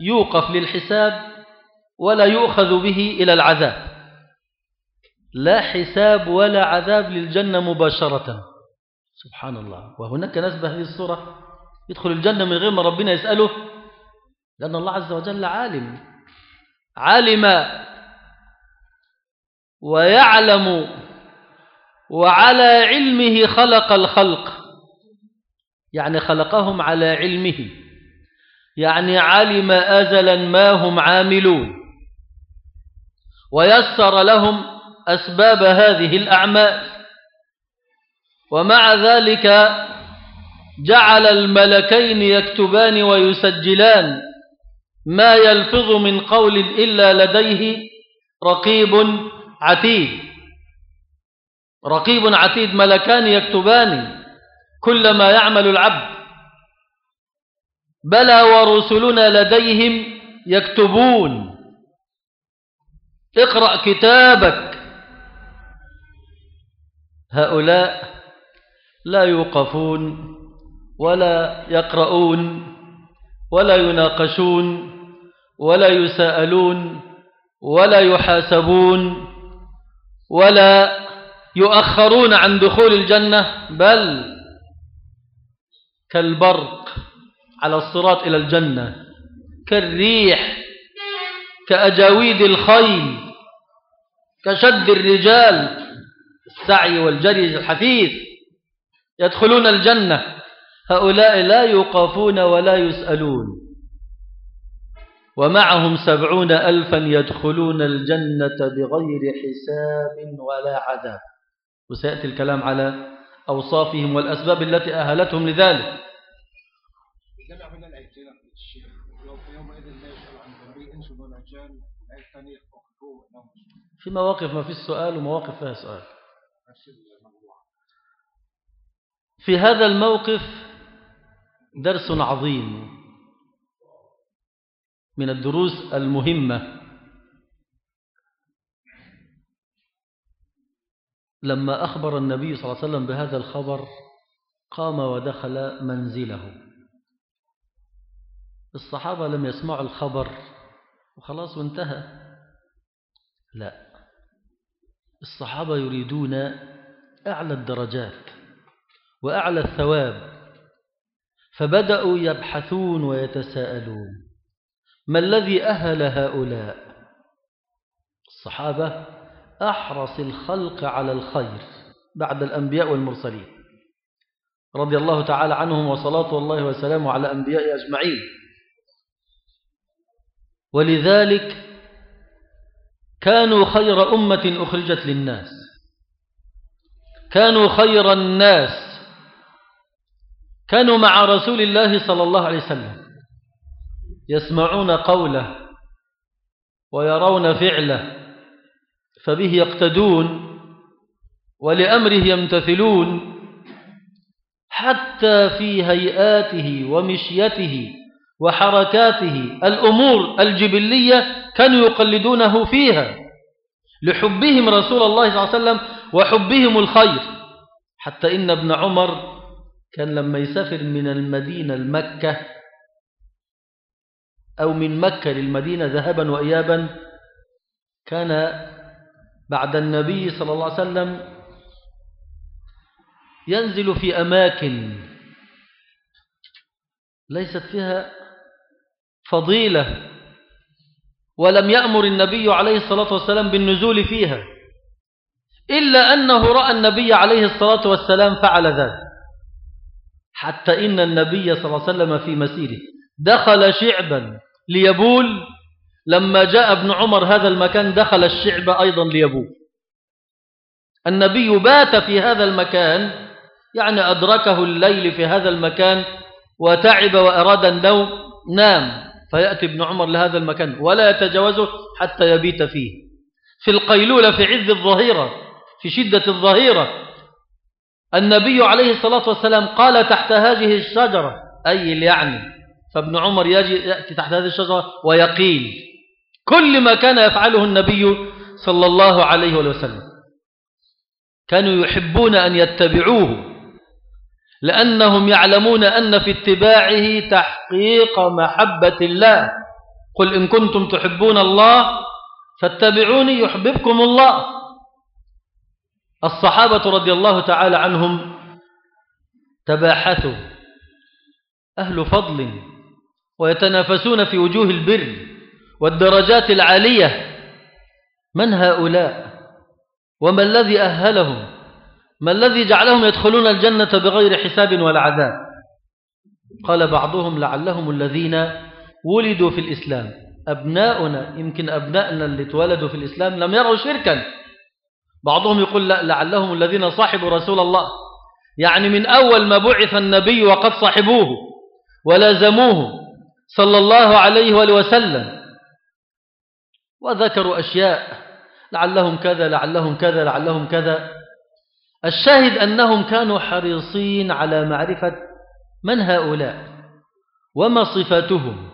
يوقف للحساب ولا يؤخذ به إلى العذاب. لا حساب ولا عذاب للجنة مباشرة. سبحان الله. وهناك ناس بهذه الصورة. يدخل الجنة من غير ما ربنا يسأله. لأن الله عز وجل عالم علم ويعلم وعلى علمه خلق الخلق. يعني خلقهم على علمه. يعني علم أزلا ما هم عاملون. ويسر لهم أسباب هذه الأعمال. ومع ذلك جعل الملكين يكتبان ويسجلان. ما يلفظ من قول إلا لديه رقيب عتيد. رقيب عتيد ملكان يكتبان كل ما يعمل العبد. بلى ورسلنا لديهم يكتبون. اقرأ كتابك. هؤلاء لا يوقفون ولا يقرؤون ولا يناقشون. ولا يساءلون ولا يحاسبون ولا يؤخرون عن دخول الجنة بل كالبرق على الصراط إلى الجنة كالريح كأجاويد الخيل كشد الرجال السعي والجري الحثيث يدخلون الجنة. هؤلاء لا يوقفون ولا يسألون. ومعهم سبعون ألفا يدخلون الجنة بغير حساب ولا عذاب. وسيأتي الكلام على أوصافهم والأسباب التي أهلتهم لذلك. في مواقف ما في السؤال ومواقف فيها سؤال. في هذا الموقف درس عظيم. من الدروس المهمة. لما أخبر النبي صلى الله عليه وسلم بهذا الخبر قام ودخل منزله. الصحابة لم يسمعوا الخبر وخلاص وانتهى. لا الصحابة يريدون أعلى الدرجات وأعلى الثواب فبدأوا يبحثون ويتساءلون. ما الذي أهل هؤلاء؟ الصحابة أحرص الخلق على الخير بعد الأنبياء والمرسلين. رضي الله تعالى عنهم وصلاة الله وسلامه على أنبياء أجمعين. ولذلك كانوا خير أمة أخرجت للناس. كانوا خير الناس. كانوا مع رسول الله صلى الله عليه وسلم. يسمعون قوله ويرون فعله فبه يقتدون ولأمره يمتثلون حتى في هيئاته ومشيته وحركاته. الأمور الجبلية كانوا يقلدونه فيها لحبهم رسول الله صلى الله عليه وسلم وحبهم الخير. حتى إن ابن عمر كان لما يسافر من المدينة لمكة أو من مكة للمدينة ذهبا وإيابا كان بعد النبي صلى الله عليه وسلم ينزل في أماكن ليست فيها فضيلة ولم يأمر النبي عليه الصلاة والسلام بالنزول فيها إلا أنه رأى النبي عليه الصلاة والسلام فعل ذلك حتى إن النبي صلى الله عليه وسلم في مسيره دخل شعبا ليبول. لما جاء ابن عمر هذا المكان دخل الشعب أيضا ليبول. النبي بات في هذا المكان يعني أدركه الليل في هذا المكان وتعب وأراد النوم نام. فيأتي ابن عمر لهذا المكان ولا يتجاوزه حتى يبيت فيه. في القيلولة في عز الظهيرة في شدة الظهيرة النبي عليه الصلاة والسلام قال تحت هذه الشجرة أي يعني فابن عمر يجي يأتي تحت هذه الشجرة ويقيل كل ما كان يفعله النبي صلى الله عليه وسلم. كانوا يحبون أن يتبعوه لأنهم يعلمون أن في اتباعه تحقيق محبة الله. قل إن كنتم تحبون الله فاتبعوني يحببكم الله. الصحابة رضي الله تعالى عنهم تباحثوا. أهل فضل ويتنافسون في وجوه البر والدرجات العالية. من هؤلاء؟ وما الذي أهلهم؟ ما الذي جعلهم يدخلون الجنة بغير حساب ولا عذاب؟ قال بعضهم لعلهم الذين ولدوا في الإسلام. أبناؤنا يمكن أبنائنا اللي اتولدوا في الإسلام لم يروا شركا. بعضهم يقول لا لعلهم الذين صاحبوا رسول الله. يعني من أول ما بعث النبي وقد صاحبوه ولازموه صلى الله عليه وآله وسلم وذكروا أشياء لعلهم كذا لعلهم كذا لعلهم كذا. الشاهد أنهم كانوا حريصين على معرفة من هؤلاء وما صفاتهم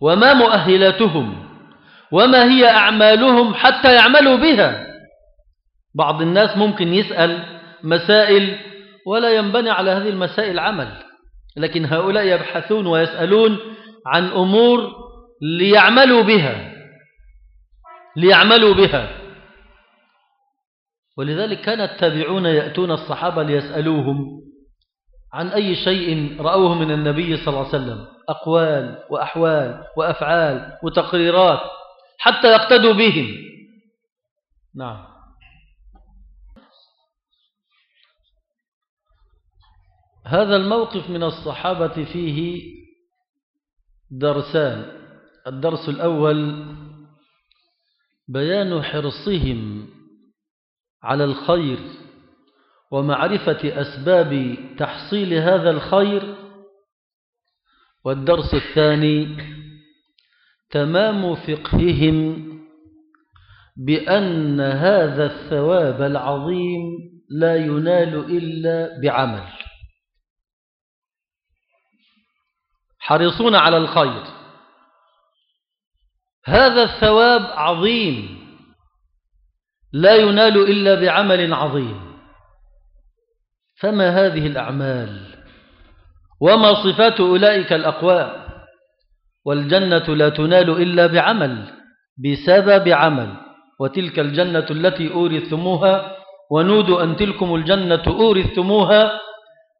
وما مؤهلاتهم وما هي أعمالهم حتى يعملوا بها. بعض الناس ممكن يسأل مسائل ولا ينبني على هذه المسائل عمل لكن هؤلاء يبحثون ويسألون عن أمور ليعملوا بها ليعملوا بها. ولذلك كان التابعون يأتون الصحابة ليسألوهم عن أي شيء رأوه من النبي صلى الله عليه وسلم أقوال وأحوال وأفعال وتقريرات حتى يقتدوا بهم. نعم. هذا الموقف من الصحابة فيه درسان. الدرس الأول بيان حرصهم على الخير ومعرفة أسباب تحصيل هذا الخير. والدرس الثاني تمام فقههم بأن هذا الثواب العظيم لا ينال إلا بعمل. حريصون على الخير. هذا الثواب عظيم. لا ينال إلا بعمل عظيم. فما هذه الأعمال؟ وما صفات أولئك الأقوام والجنة لا تنال إلا بعمل بسبب عمل. وتلك الجنة التي أورثتموها ونودوا أن تلكم الجنة أورثتموها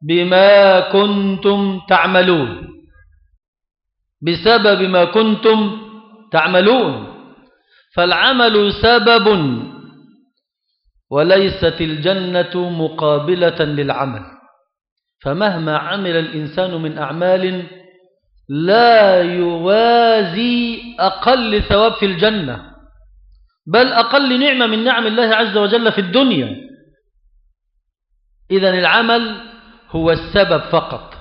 بما كنتم تعملون. بسبب ما كنتم تعملون. فالعمل سبب وليست الجنة مقابلة للعمل. فمهما عمل الإنسان من أعمال لا يوازي أقل ثواب في الجنة بل أقل نعمة من نعم الله عز وجل في الدنيا. إذن العمل هو السبب فقط.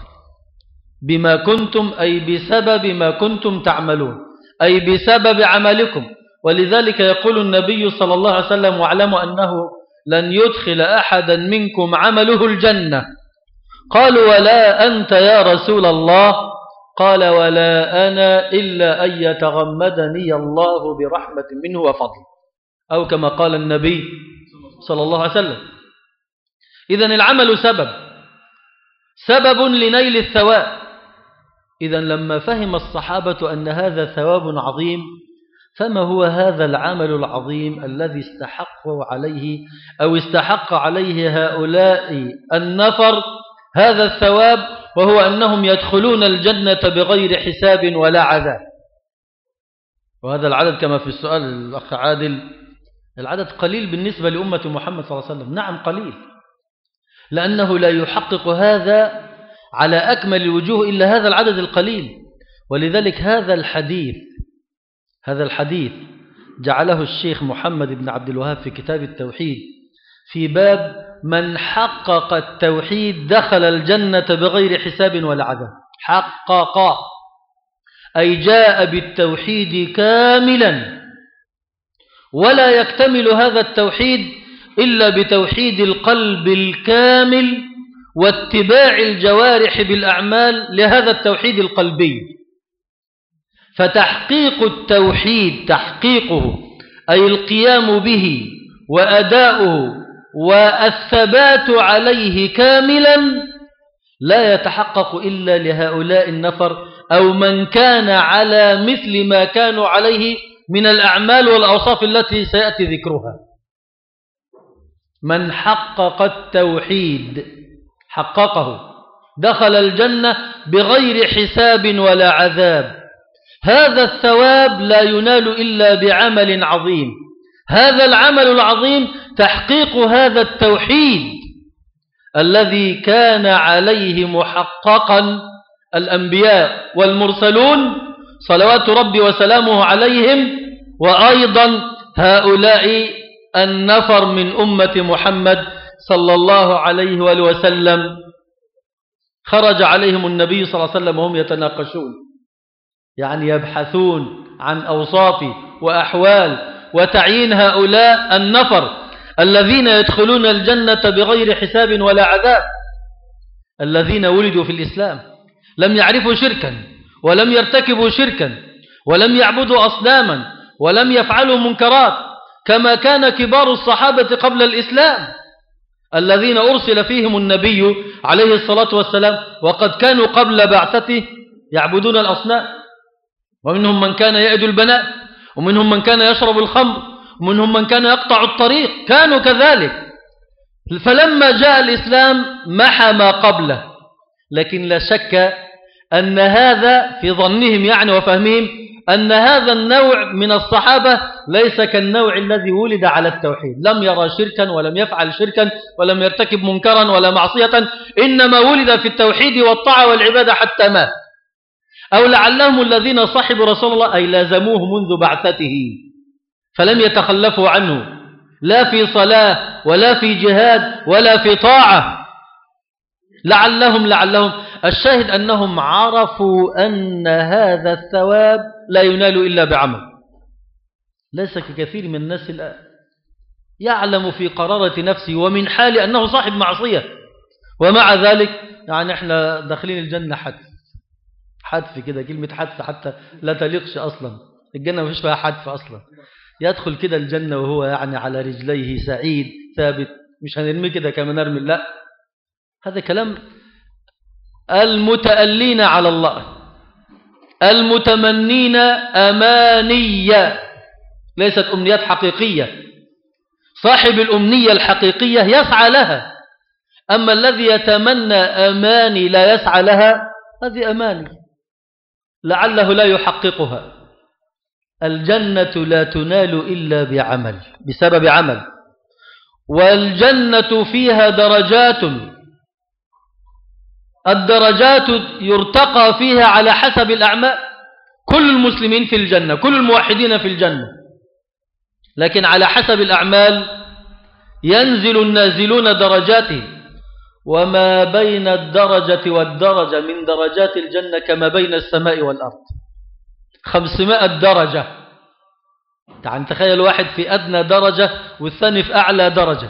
بما كنتم أي بسبب ما كنتم تعملون أي بسبب عملكم. ولذلك يقول النبي صلى الله عليه وسلم واعلموا أنه لن يدخل أحدا منكم عمله الجنة. قالوا ولا أنت يا رسول الله؟ قال ولا أنا إلا أن يتغمدني الله برحمة منه وفضل. أو كما قال النبي صلى الله عليه وسلم. إذن العمل سبب. سبب لنيل الثواب إذا لما فهم الصحابة أن هذا ثواب عظيم فما هو هذا العمل العظيم الذي استحقوا عليه أو استحق عليه هؤلاء النفر هذا الثواب وهو أنهم يدخلون الجنة بغير حساب ولا عذاب؟ وهذا العدد كما في السؤال الأخ عادل العدد قليل بالنسبة لأمة محمد صلى الله عليه وسلم. نعم قليل لأنه لا يحقق هذا على أكمل الوجوه إلا هذا العدد القليل. ولذلك هذا الحديث هذا الحديث جعله الشيخ محمد بن عبد الوهاب في كتاب التوحيد في باب من حقق التوحيد دخل الجنة بغير حساب ولا عذاب حقق أي جاء بالتوحيد كاملا. ولا يكتمل هذا التوحيد إلا بتوحيد القلب الكامل واتباع الجوارح بالأعمال لهذا التوحيد القلبي. فتحقيق التوحيد تحقيقه أي القيام به وأداؤه والثبات عليه كاملا لا يتحقق إلا لهؤلاء النفر أو من كان على مثل ما كانوا عليه من الأعمال والأوصاف التي سيأتي ذكرها. من حقق التوحيد حققه. دخل الجنة بغير حساب ولا عذاب. هذا الثواب لا ينال إلا بعمل عظيم. هذا العمل العظيم تحقيق هذا التوحيد الذي كان عليه محققا الأنبياء والمرسلون صلوات ربي وسلامه عليهم وأيضا هؤلاء النفر من أمة محمد صلى الله عليه وآله وسلم خرج عليهم النبي صلى الله عليه وسلم وهم يتناقشون يعني يبحثون عن أوصاف وأحوال وتعيين هؤلاء النفر الذين يدخلون الجنة بغير حساب ولا عذاب الذين ولدوا في الإسلام لم يعرفوا شركا ولم يرتكبوا شركا ولم يعبدوا أصناما ولم يفعلوا منكرات كما كان كبار الصحابة قبل الإسلام. الذين أرسل فيهم النبي عليه الصلاة والسلام وقد كانوا قبل بعثته يعبدون الأصنام. ومنهم من كان يأد البنات ومنهم من كان يشرب الخمر ومنهم من كان يقطع الطريق كانوا كذلك. فلما جاء الإسلام محى ما قبله. لكن لا شك أن هذا في ظنهم يعني وفهمهم أن هذا النوع من الصحابة ليس كالنوع الذي ولد على التوحيد. لم يرى شركا ولم يفعل شركا ولم يرتكب منكرا ولا معصية إنما ولد في التوحيد والطاعة والعبادة حتى مات. أو لعلهم الذين صحبوا رسول الله أي لازموه منذ بعثته فلم يتخلفوا عنه. لا في صلاة ولا في جهاد ولا في طاعة. لعلهم لعلهم. الشاهد أنهم عرفوا أن هذا الثواب لا ينال إلا بعمل. ليس ككثير من الناس الآن يعلم في قرارة نفسه ومن حال أنه صاحب معصية. ومع ذلك يعني إحنا داخلين الجنة حتف حتف كده كلمة حتف حتى لا تليقش أصلا. الجنة ما فيش فيها حتف أصلا. يدخل كده الجنة وهو يعني على رجليه سعيد ثابت. مش هنرمي كده كما نرمي لا. هذا كلام المتألين على الله. المتمنين أمانية ليست أمنيات حقيقية. صاحب الأمنية الحقيقية يسعى لها. أما الذي يتمنى أماني لا يسعى لها هذه أماني. لعله لا يحققها. الجنة لا تنال إلا بعمل بسبب عمل. والجنة فيها درجات الدرجات يرتقى فيها على حسب الأعمال كل المسلمين في الجنة كل الموحدين في الجنة. لكن على حسب الأعمال ينزل النازلون درجاتهم وما بين الدرجة والدرجة من درجات الجنة كما بين السماء والأرض. خمسمائة درجة. تعال تخيل واحد في أدنى درجة والثاني في أعلى درجة.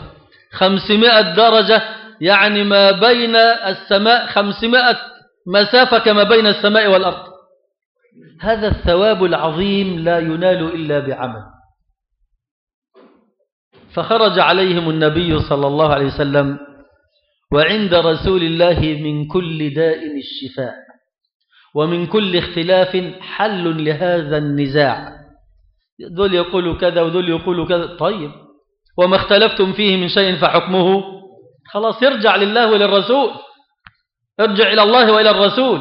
خمسمائة درجة يعني ما بين السماء خمسمائة مسافة كما بين السماء والأرض. هذا الثواب العظيم لا ينال إلا بعمل. فخرج عليهم النبي صلى الله عليه وسلم وعند رسول الله من كل داء الشفاء ومن كل اختلاف حل لهذا النزاع. دول يقولوا كذا ودول يقولوا كذا. طيب وما اختلفتم فيه من شيء فحكمه؟ خلاص يرجع لله وللرسول. ارجع إلى الله وإلى الرسول.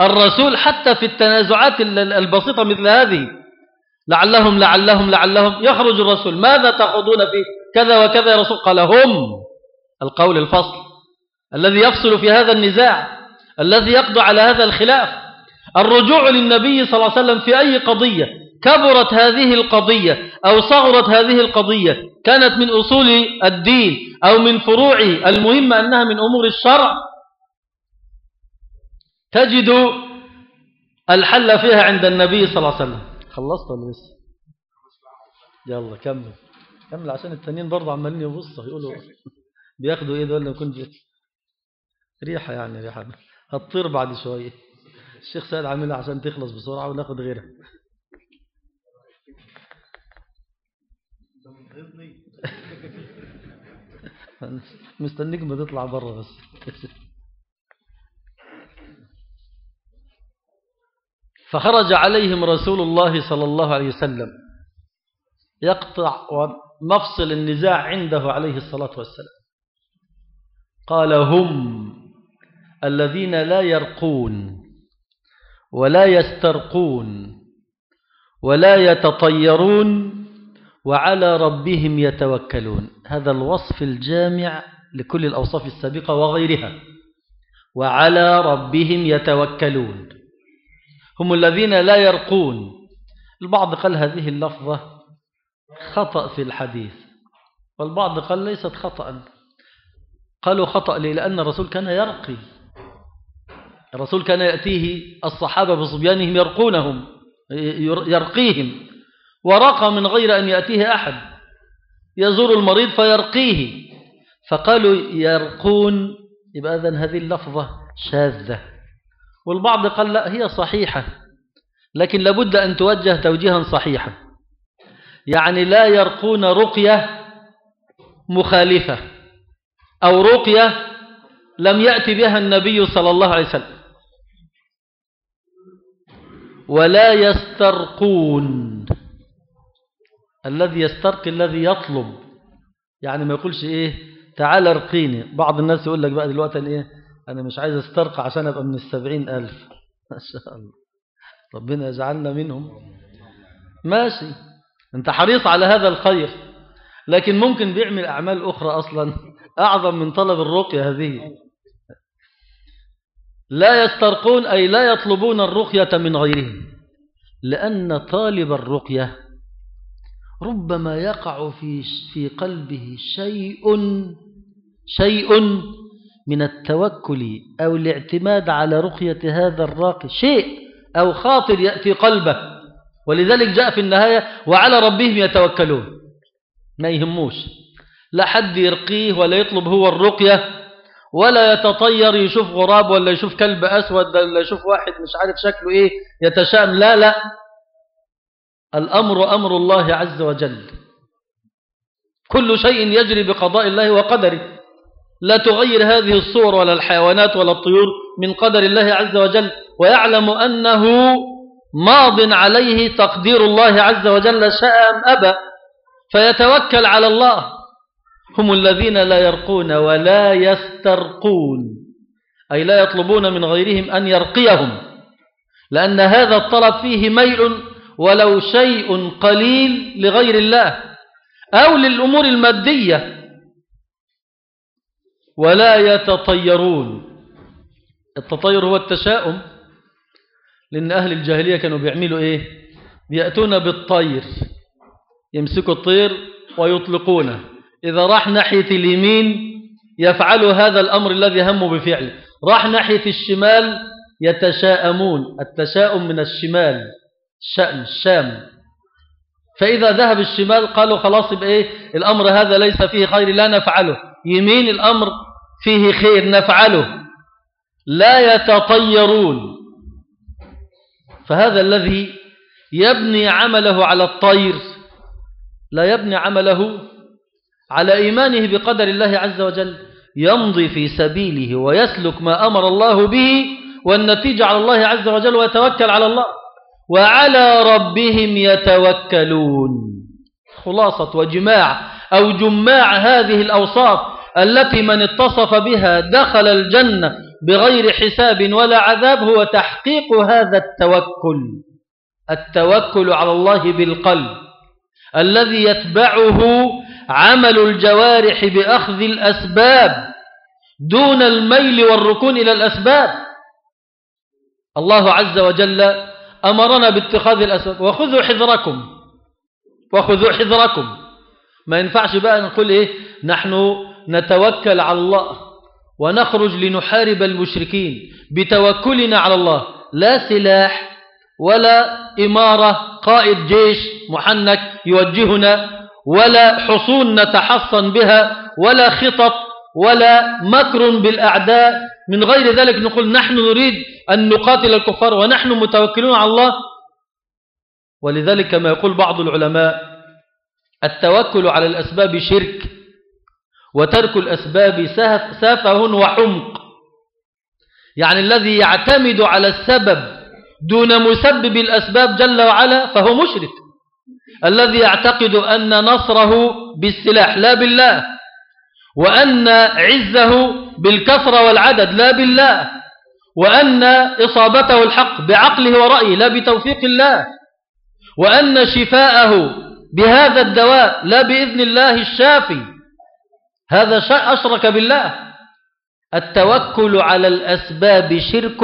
الرسول حتى في التنازعات البسيطة مثل هذه. لعلهم لعلهم لعلهم يخرج الرسول. ماذا تأخذون فيه كذا وكذا يا رسول؟ قال هم. القول الفصل. الذي يفصل في هذا النزاع. الذي يقضي على هذا الخلاف. الرجوع للنبي صلى الله عليه وسلم في أي قضية؟ كبرت هذه القضية أو صغرت هذه القضية كانت من أصول الدين أو من فروعه المهمة أنها من أمور الشرع. تجد الحل فيها عند النبي صلى الله عليه وسلم. خلصت ولا لسه؟ يلا كمل. كمل عشان التانيين برضه عمالين يبصوا يقولوا بياخدوا إيه دول كنت ريحة يعني ريحة. هتطير بعد شوية. الشيخ سيد عاملها عشان تخلص بسرعة وناخد غيرها. [laughs] مستنيك ما تطلع بره بس. فخرج عليهم رسول الله صلى الله عليه وسلم. يقطع ومفصل النزاع عنده عليه الصلاة والسلام. قال هم الذين لا يرقون ولا يسترقون ولا يتطيرون وعلى ربهم يتوكلون. هذا الوصف الجامع لكل الأوصاف السابقة وغيرها. وعلى ربهم يتوكلون. هم الذين لا يرقون. البعض قال هذه اللفظة خطأ في الحديث. والبعض قال ليست خطأ. قالوا خطأ ليه؟ لأن الرسول كان يرقي. الرسول كان يأتيه الصحابة بصبيانهم يرقونهم يرقيهم. ورقى من غير أن يأتيه أحد. يزور المريض فيرقيه. فقالوا يرقون. يبقى إذن هذه اللفظة شاذة. والبعض قال لا هي صحيحة. لكن لابد أن توجه توجيها صحيحا. يعني لا يرقون رقية مخالفة. أو رقية لم يأتي بها النبي صلى الله عليه وسلم. ولا يسترقون. الذي يسترقي الذي يطلب. يعني ما يقولش إيه تعال أرقيني. بعض الناس يقول لك بقى دلوقتي إيه أنا مش عايز أسترقى عشان أبقى من السبعين ألف. [laughs] ما شاء الله. ربنا يجعلنا منهم. ماشي. أنت حريص على هذا الخير لكن ممكن بيعمل أعمال أخرى أصلا. [laughs] أعظم من طلب الرقية هذه. لا يسترقون أي لا يطلبون الرقية من غيرهم لأن طالب الرقية ربما يقع في في قلبه شيء شيء من التوكل أو الاعتماد على رقية هذا الراقي شيء أو خاطر يأتي قلبه. ولذلك جاء في النهاية وعلى ربهم يتوكلون. ما يهموش. لا حد يرقيه ولا يطلب هو الرقية ولا يتطير يشوف غراب ولا يشوف كلب أسود ولا يشوف واحد مش عارف شكله إيه يتشائم. لا لا. الأمر أمر الله عز وجل. كل شيء يجري بقضاء الله وقدره. لا تغير هذه الصور ولا الحيوانات ولا الطيور من قدر الله عز وجل. ويعلم أنه ماض عليه تقدير الله عز وجل شاء أم أبى فيتوكل على الله. هم الذين لا يرقون ولا يسترقون. أي لا يطلبون من غيرهم أن يرقيهم. لأن هذا الطلب فيه ميل ولو شيء قليل لغير الله أو للأمور المادية. ولا يتطيرون. التطير هو التشاؤم. لأن أهل الجاهلية كانوا بيعملوا إيه؟ بيأتون بالطير. يمسكوا الطير ويطلقونه. إذا راح ناحية اليمين يفعل هذا الأمر الذي هموا بفعله. راح ناحية الشمال يتشاءمون. التشاؤم من الشمال. الشأم الشام فإذا ذهب الشمال قالوا خلاص يبقى إيه؟ الأمر هذا ليس فيه خير لا نفعله. يمين الأمر فيه خير نفعله. لا يتطيرون. فهذا الذي يبني عمله على الطير لا يبني عمله على إيمانه بقدر الله عز وجل. يمضي في سبيله ويسلك ما أمر الله به والنتيجة على الله عز وجل ويتوكل على الله. وعلى ربهم يتوكلون. خلاصة وجماع أو جماع هذه الأوصاف التي من اتصف بها دخل الجنة بغير حساب ولا عذاب هو تحقيق هذا التوكل. التوكل على الله بالقلب الذي يتبعه عمل الجوارح بأخذ الأسباب دون الميل والركون إلى الأسباب. الله عز وجل أمرنا باتخاذ الأسباب. وخذوا حذركم. وخذوا حذركم. ما ينفعش بقى نقول إيه؟ نحن نتوكل على الله ونخرج لنحارب المشركين بتوكلنا على الله. لا سلاح ولا إمارة. قائد جيش محنك يوجهنا ولا حصون نتحصن بها ولا خطط ولا مكر بالأعداء من غير ذلك نقول نحن نريد أن نقاتل الكفار ونحن متوكلون على الله. ولذلك كما يقول بعض العلماء التوكل على الأسباب شرك وترك الأسباب سفه وحمق. يعني الذي يعتمد على السبب دون مسبب الأسباب جل وعلا فهو مشرك. الذي يعتقد أن نصره بالسلاح لا بالله. وأن عزه بالكثرة والعدد لا بالله. وأن إصابته الحق بعقله ورأيه لا بتوفيق الله. وأن شفاءه بهذا الدواء لا بإذن الله الشافي. هذا أشرك بالله. التوكل على الأسباب شرك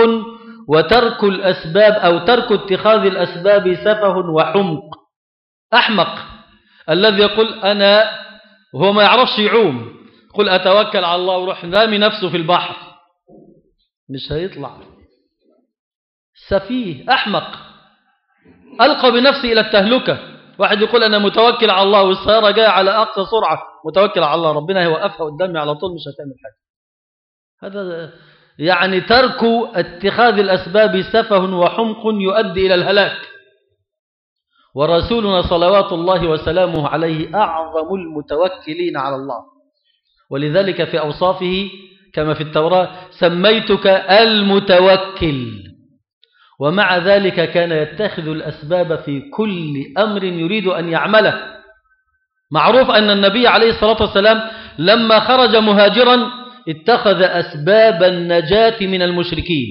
وترك الأسباب أو ترك اتخاذ الأسباب سفه وحمق. أحمق. الذي يقول أنا هو ما يعرفش يعوم. قل أتوكل على الله وروح رامي نفسه في البحر. مش هيطلع. سفيه أحمق. ألقى بنفسه إلى التهلكة. واحد يقول أنا متوكل على الله والسيارة جاية على أقصى سرعة. متوكل على الله ربنا يوقفها قدامي على طول مش هتعمل حاجة. هذا يعني ترك اتخاذ الأسباب سفه وحمق يؤدي إلى الهلاك. ورسولنا صلوات الله وسلامه عليه أعظم المتوكلين على الله. ولذلك في أوصافه كما في التوراة سميتك المتوكل. ومع ذلك كان يتخذ الأسباب في كل أمر يريد أن يعمله. معروف أن النبي عليه الصلاة والسلام لما خرج مهاجرا اتخذ أسباب النجاة من المشركين.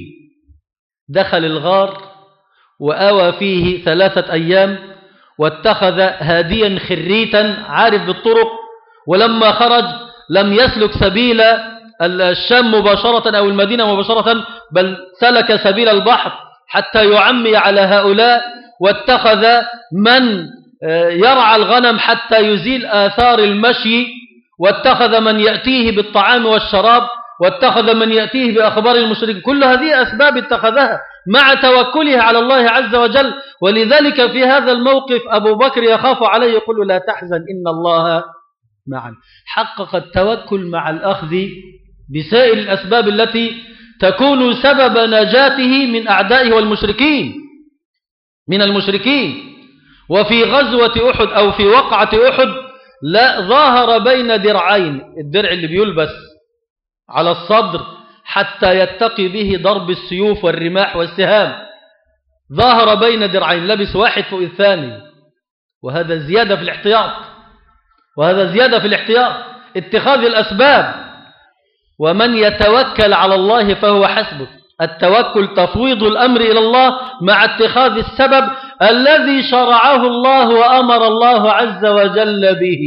دخل الغار وآوى فيه ثلاثة أيام واتخذ هاديا خريتا عارف بالطرق. ولما خرج لم يسلك سبيل الشام مباشرة أو المدينة مباشرة بل سلك سبيل البحر حتى يعمي على هؤلاء واتخذ من آه، يرعى الغنم حتى يزيل آثار المشي واتخذ من يأتيه بالطعام والشراب واتخذ من يأتيه بأخبار المشركين. كل هذه أسباب اتخذها مع توكله على الله عز وجل. ولذلك في هذا الموقف أبو بكر يخاف عليه يقول لا تحزن إن الله معا. حقق التوكل مع الأخذ بسائر الأسباب التي تكون سبب نجاته من أعدائه والمشركين من المشركين. وفي غزوة أحد أو في وقعة أحد لا ظاهر بين درعين الدرع اللي بيلبس على الصدر حتى يتقي به ضرب السيوف والرماح والسهام. ظاهر بين درعين لبس واحد فوق الثاني وهذا زيادة في الاحتياط. وهذا زيادة في الاحتياط اتخاذ الأسباب. ومن يتوكل على الله فهو حسبه. التوكل تفويض الأمر إلى الله مع اتخاذ السبب الذي شرعه الله وأمر الله عز وجل به.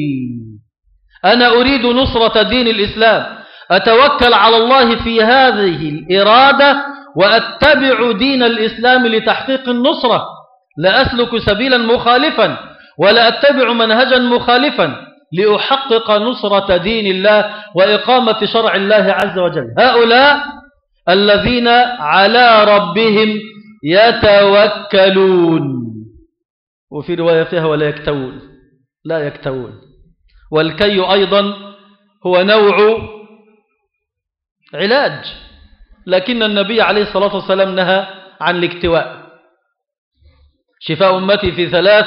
أنا أريد نصرة دين الإسلام. أتوكل على الله في هذه الإرادة وأتبع دين الإسلام لتحقيق النصرة. لا أسلك سبيلا مخالفا ولا أتبع منهجا مخالفا. لأحقق نصرة دين الله وإقامة شرع الله عز وجل. هؤلاء الذين على ربهم يتوكلون. وفي رواية فيها ولا يكتوون. لا يكتوون. والكي أيضا هو نوع علاج. لكن النبي عليه الصلاة والسلام نهى عن الاكتواء. شفاء أمتي في ثلاث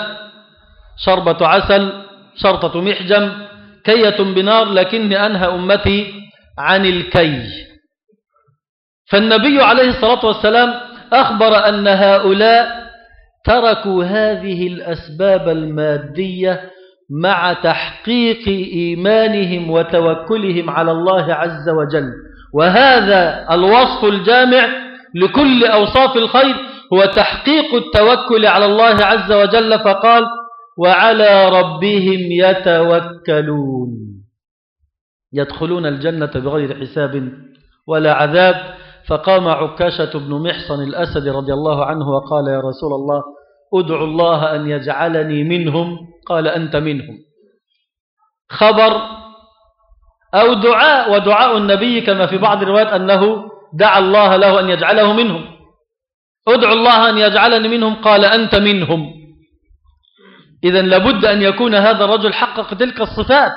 شربة عسل شرطة محجم كية بنار لكني أنهى أمتي عن الكي. فالنبي عليه الصلاة والسلام أخبر أن هؤلاء تركوا هذه الأسباب المادية مع تحقيق إيمانهم وتوكلهم على الله عز وجل. وهذا الوصف الجامع لكل أوصاف الخير هو تحقيق التوكل على الله عز وجل فقال وعلى ربهم يتوكلون. يدخلون الجنة بغير حساب ولا عذاب. فقام عكاشة بن محصن الأسد رضي الله عنه وقال يا رسول الله أدعو الله أن يجعلني منهم. قال أنت منهم. خبر أو دعاء. ودعاء النبي كما في بعض الروايات أنه دعا الله له أن يجعله منهم. ادعو الله أن يجعلني منهم. قال أنت منهم. إذا لابد أن يكون هذا الرجل حقق تلك الصفات.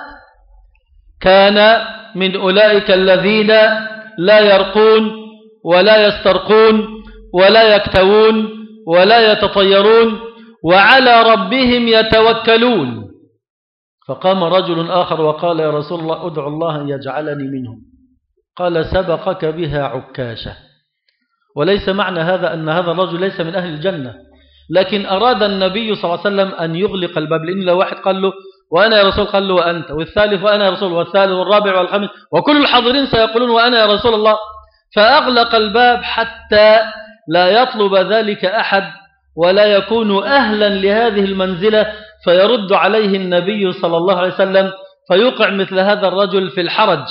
كان من أولئك الذين لا يرقون ولا يسترقون ولا يكتوون ولا يتطيرون وعلى ربهم يتوكلون. فقام رجل آخر وقال يا رسول الله ادعو الله أن يجعلني منهم. قال سبقك بها عكاشة. وليس معنى هذا أن هذا الرجل ليس من أهل الجنة. لكن أراد النبي صلى الله عليه وسلم أن يغلق الباب لأن لو واحد قال له وأنا يا رسول قال له وأنت والثالث وأنا يا رسول والثالث والرابع والخامس وكل الحاضرين سيقولون وأنا يا رسول الله. فأغلق الباب حتى لا يطلب ذلك أحد ولا يكون أهلا لهذه المنزلة فيرد عليه النبي صلى الله عليه وسلم فيوقع مثل هذا الرجل في الحرج.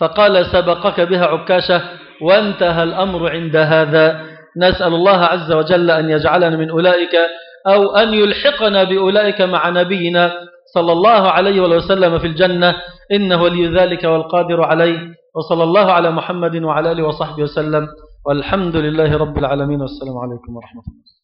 فقال سبقك بها عكاشة وانتهى الأمر عند هذا. نسأل الله عز وجل أن يجعلنا من أولئك أو أن يلحقنا بأولئك مع نبينا صلى الله عليه وسلم في الجنة. إنه ولي ذلك والقادر عليه. وصلى الله على محمد وعلى آله وصحبه وسلم. والحمد لله رب العالمين. والسلام عليكم ورحمة الله.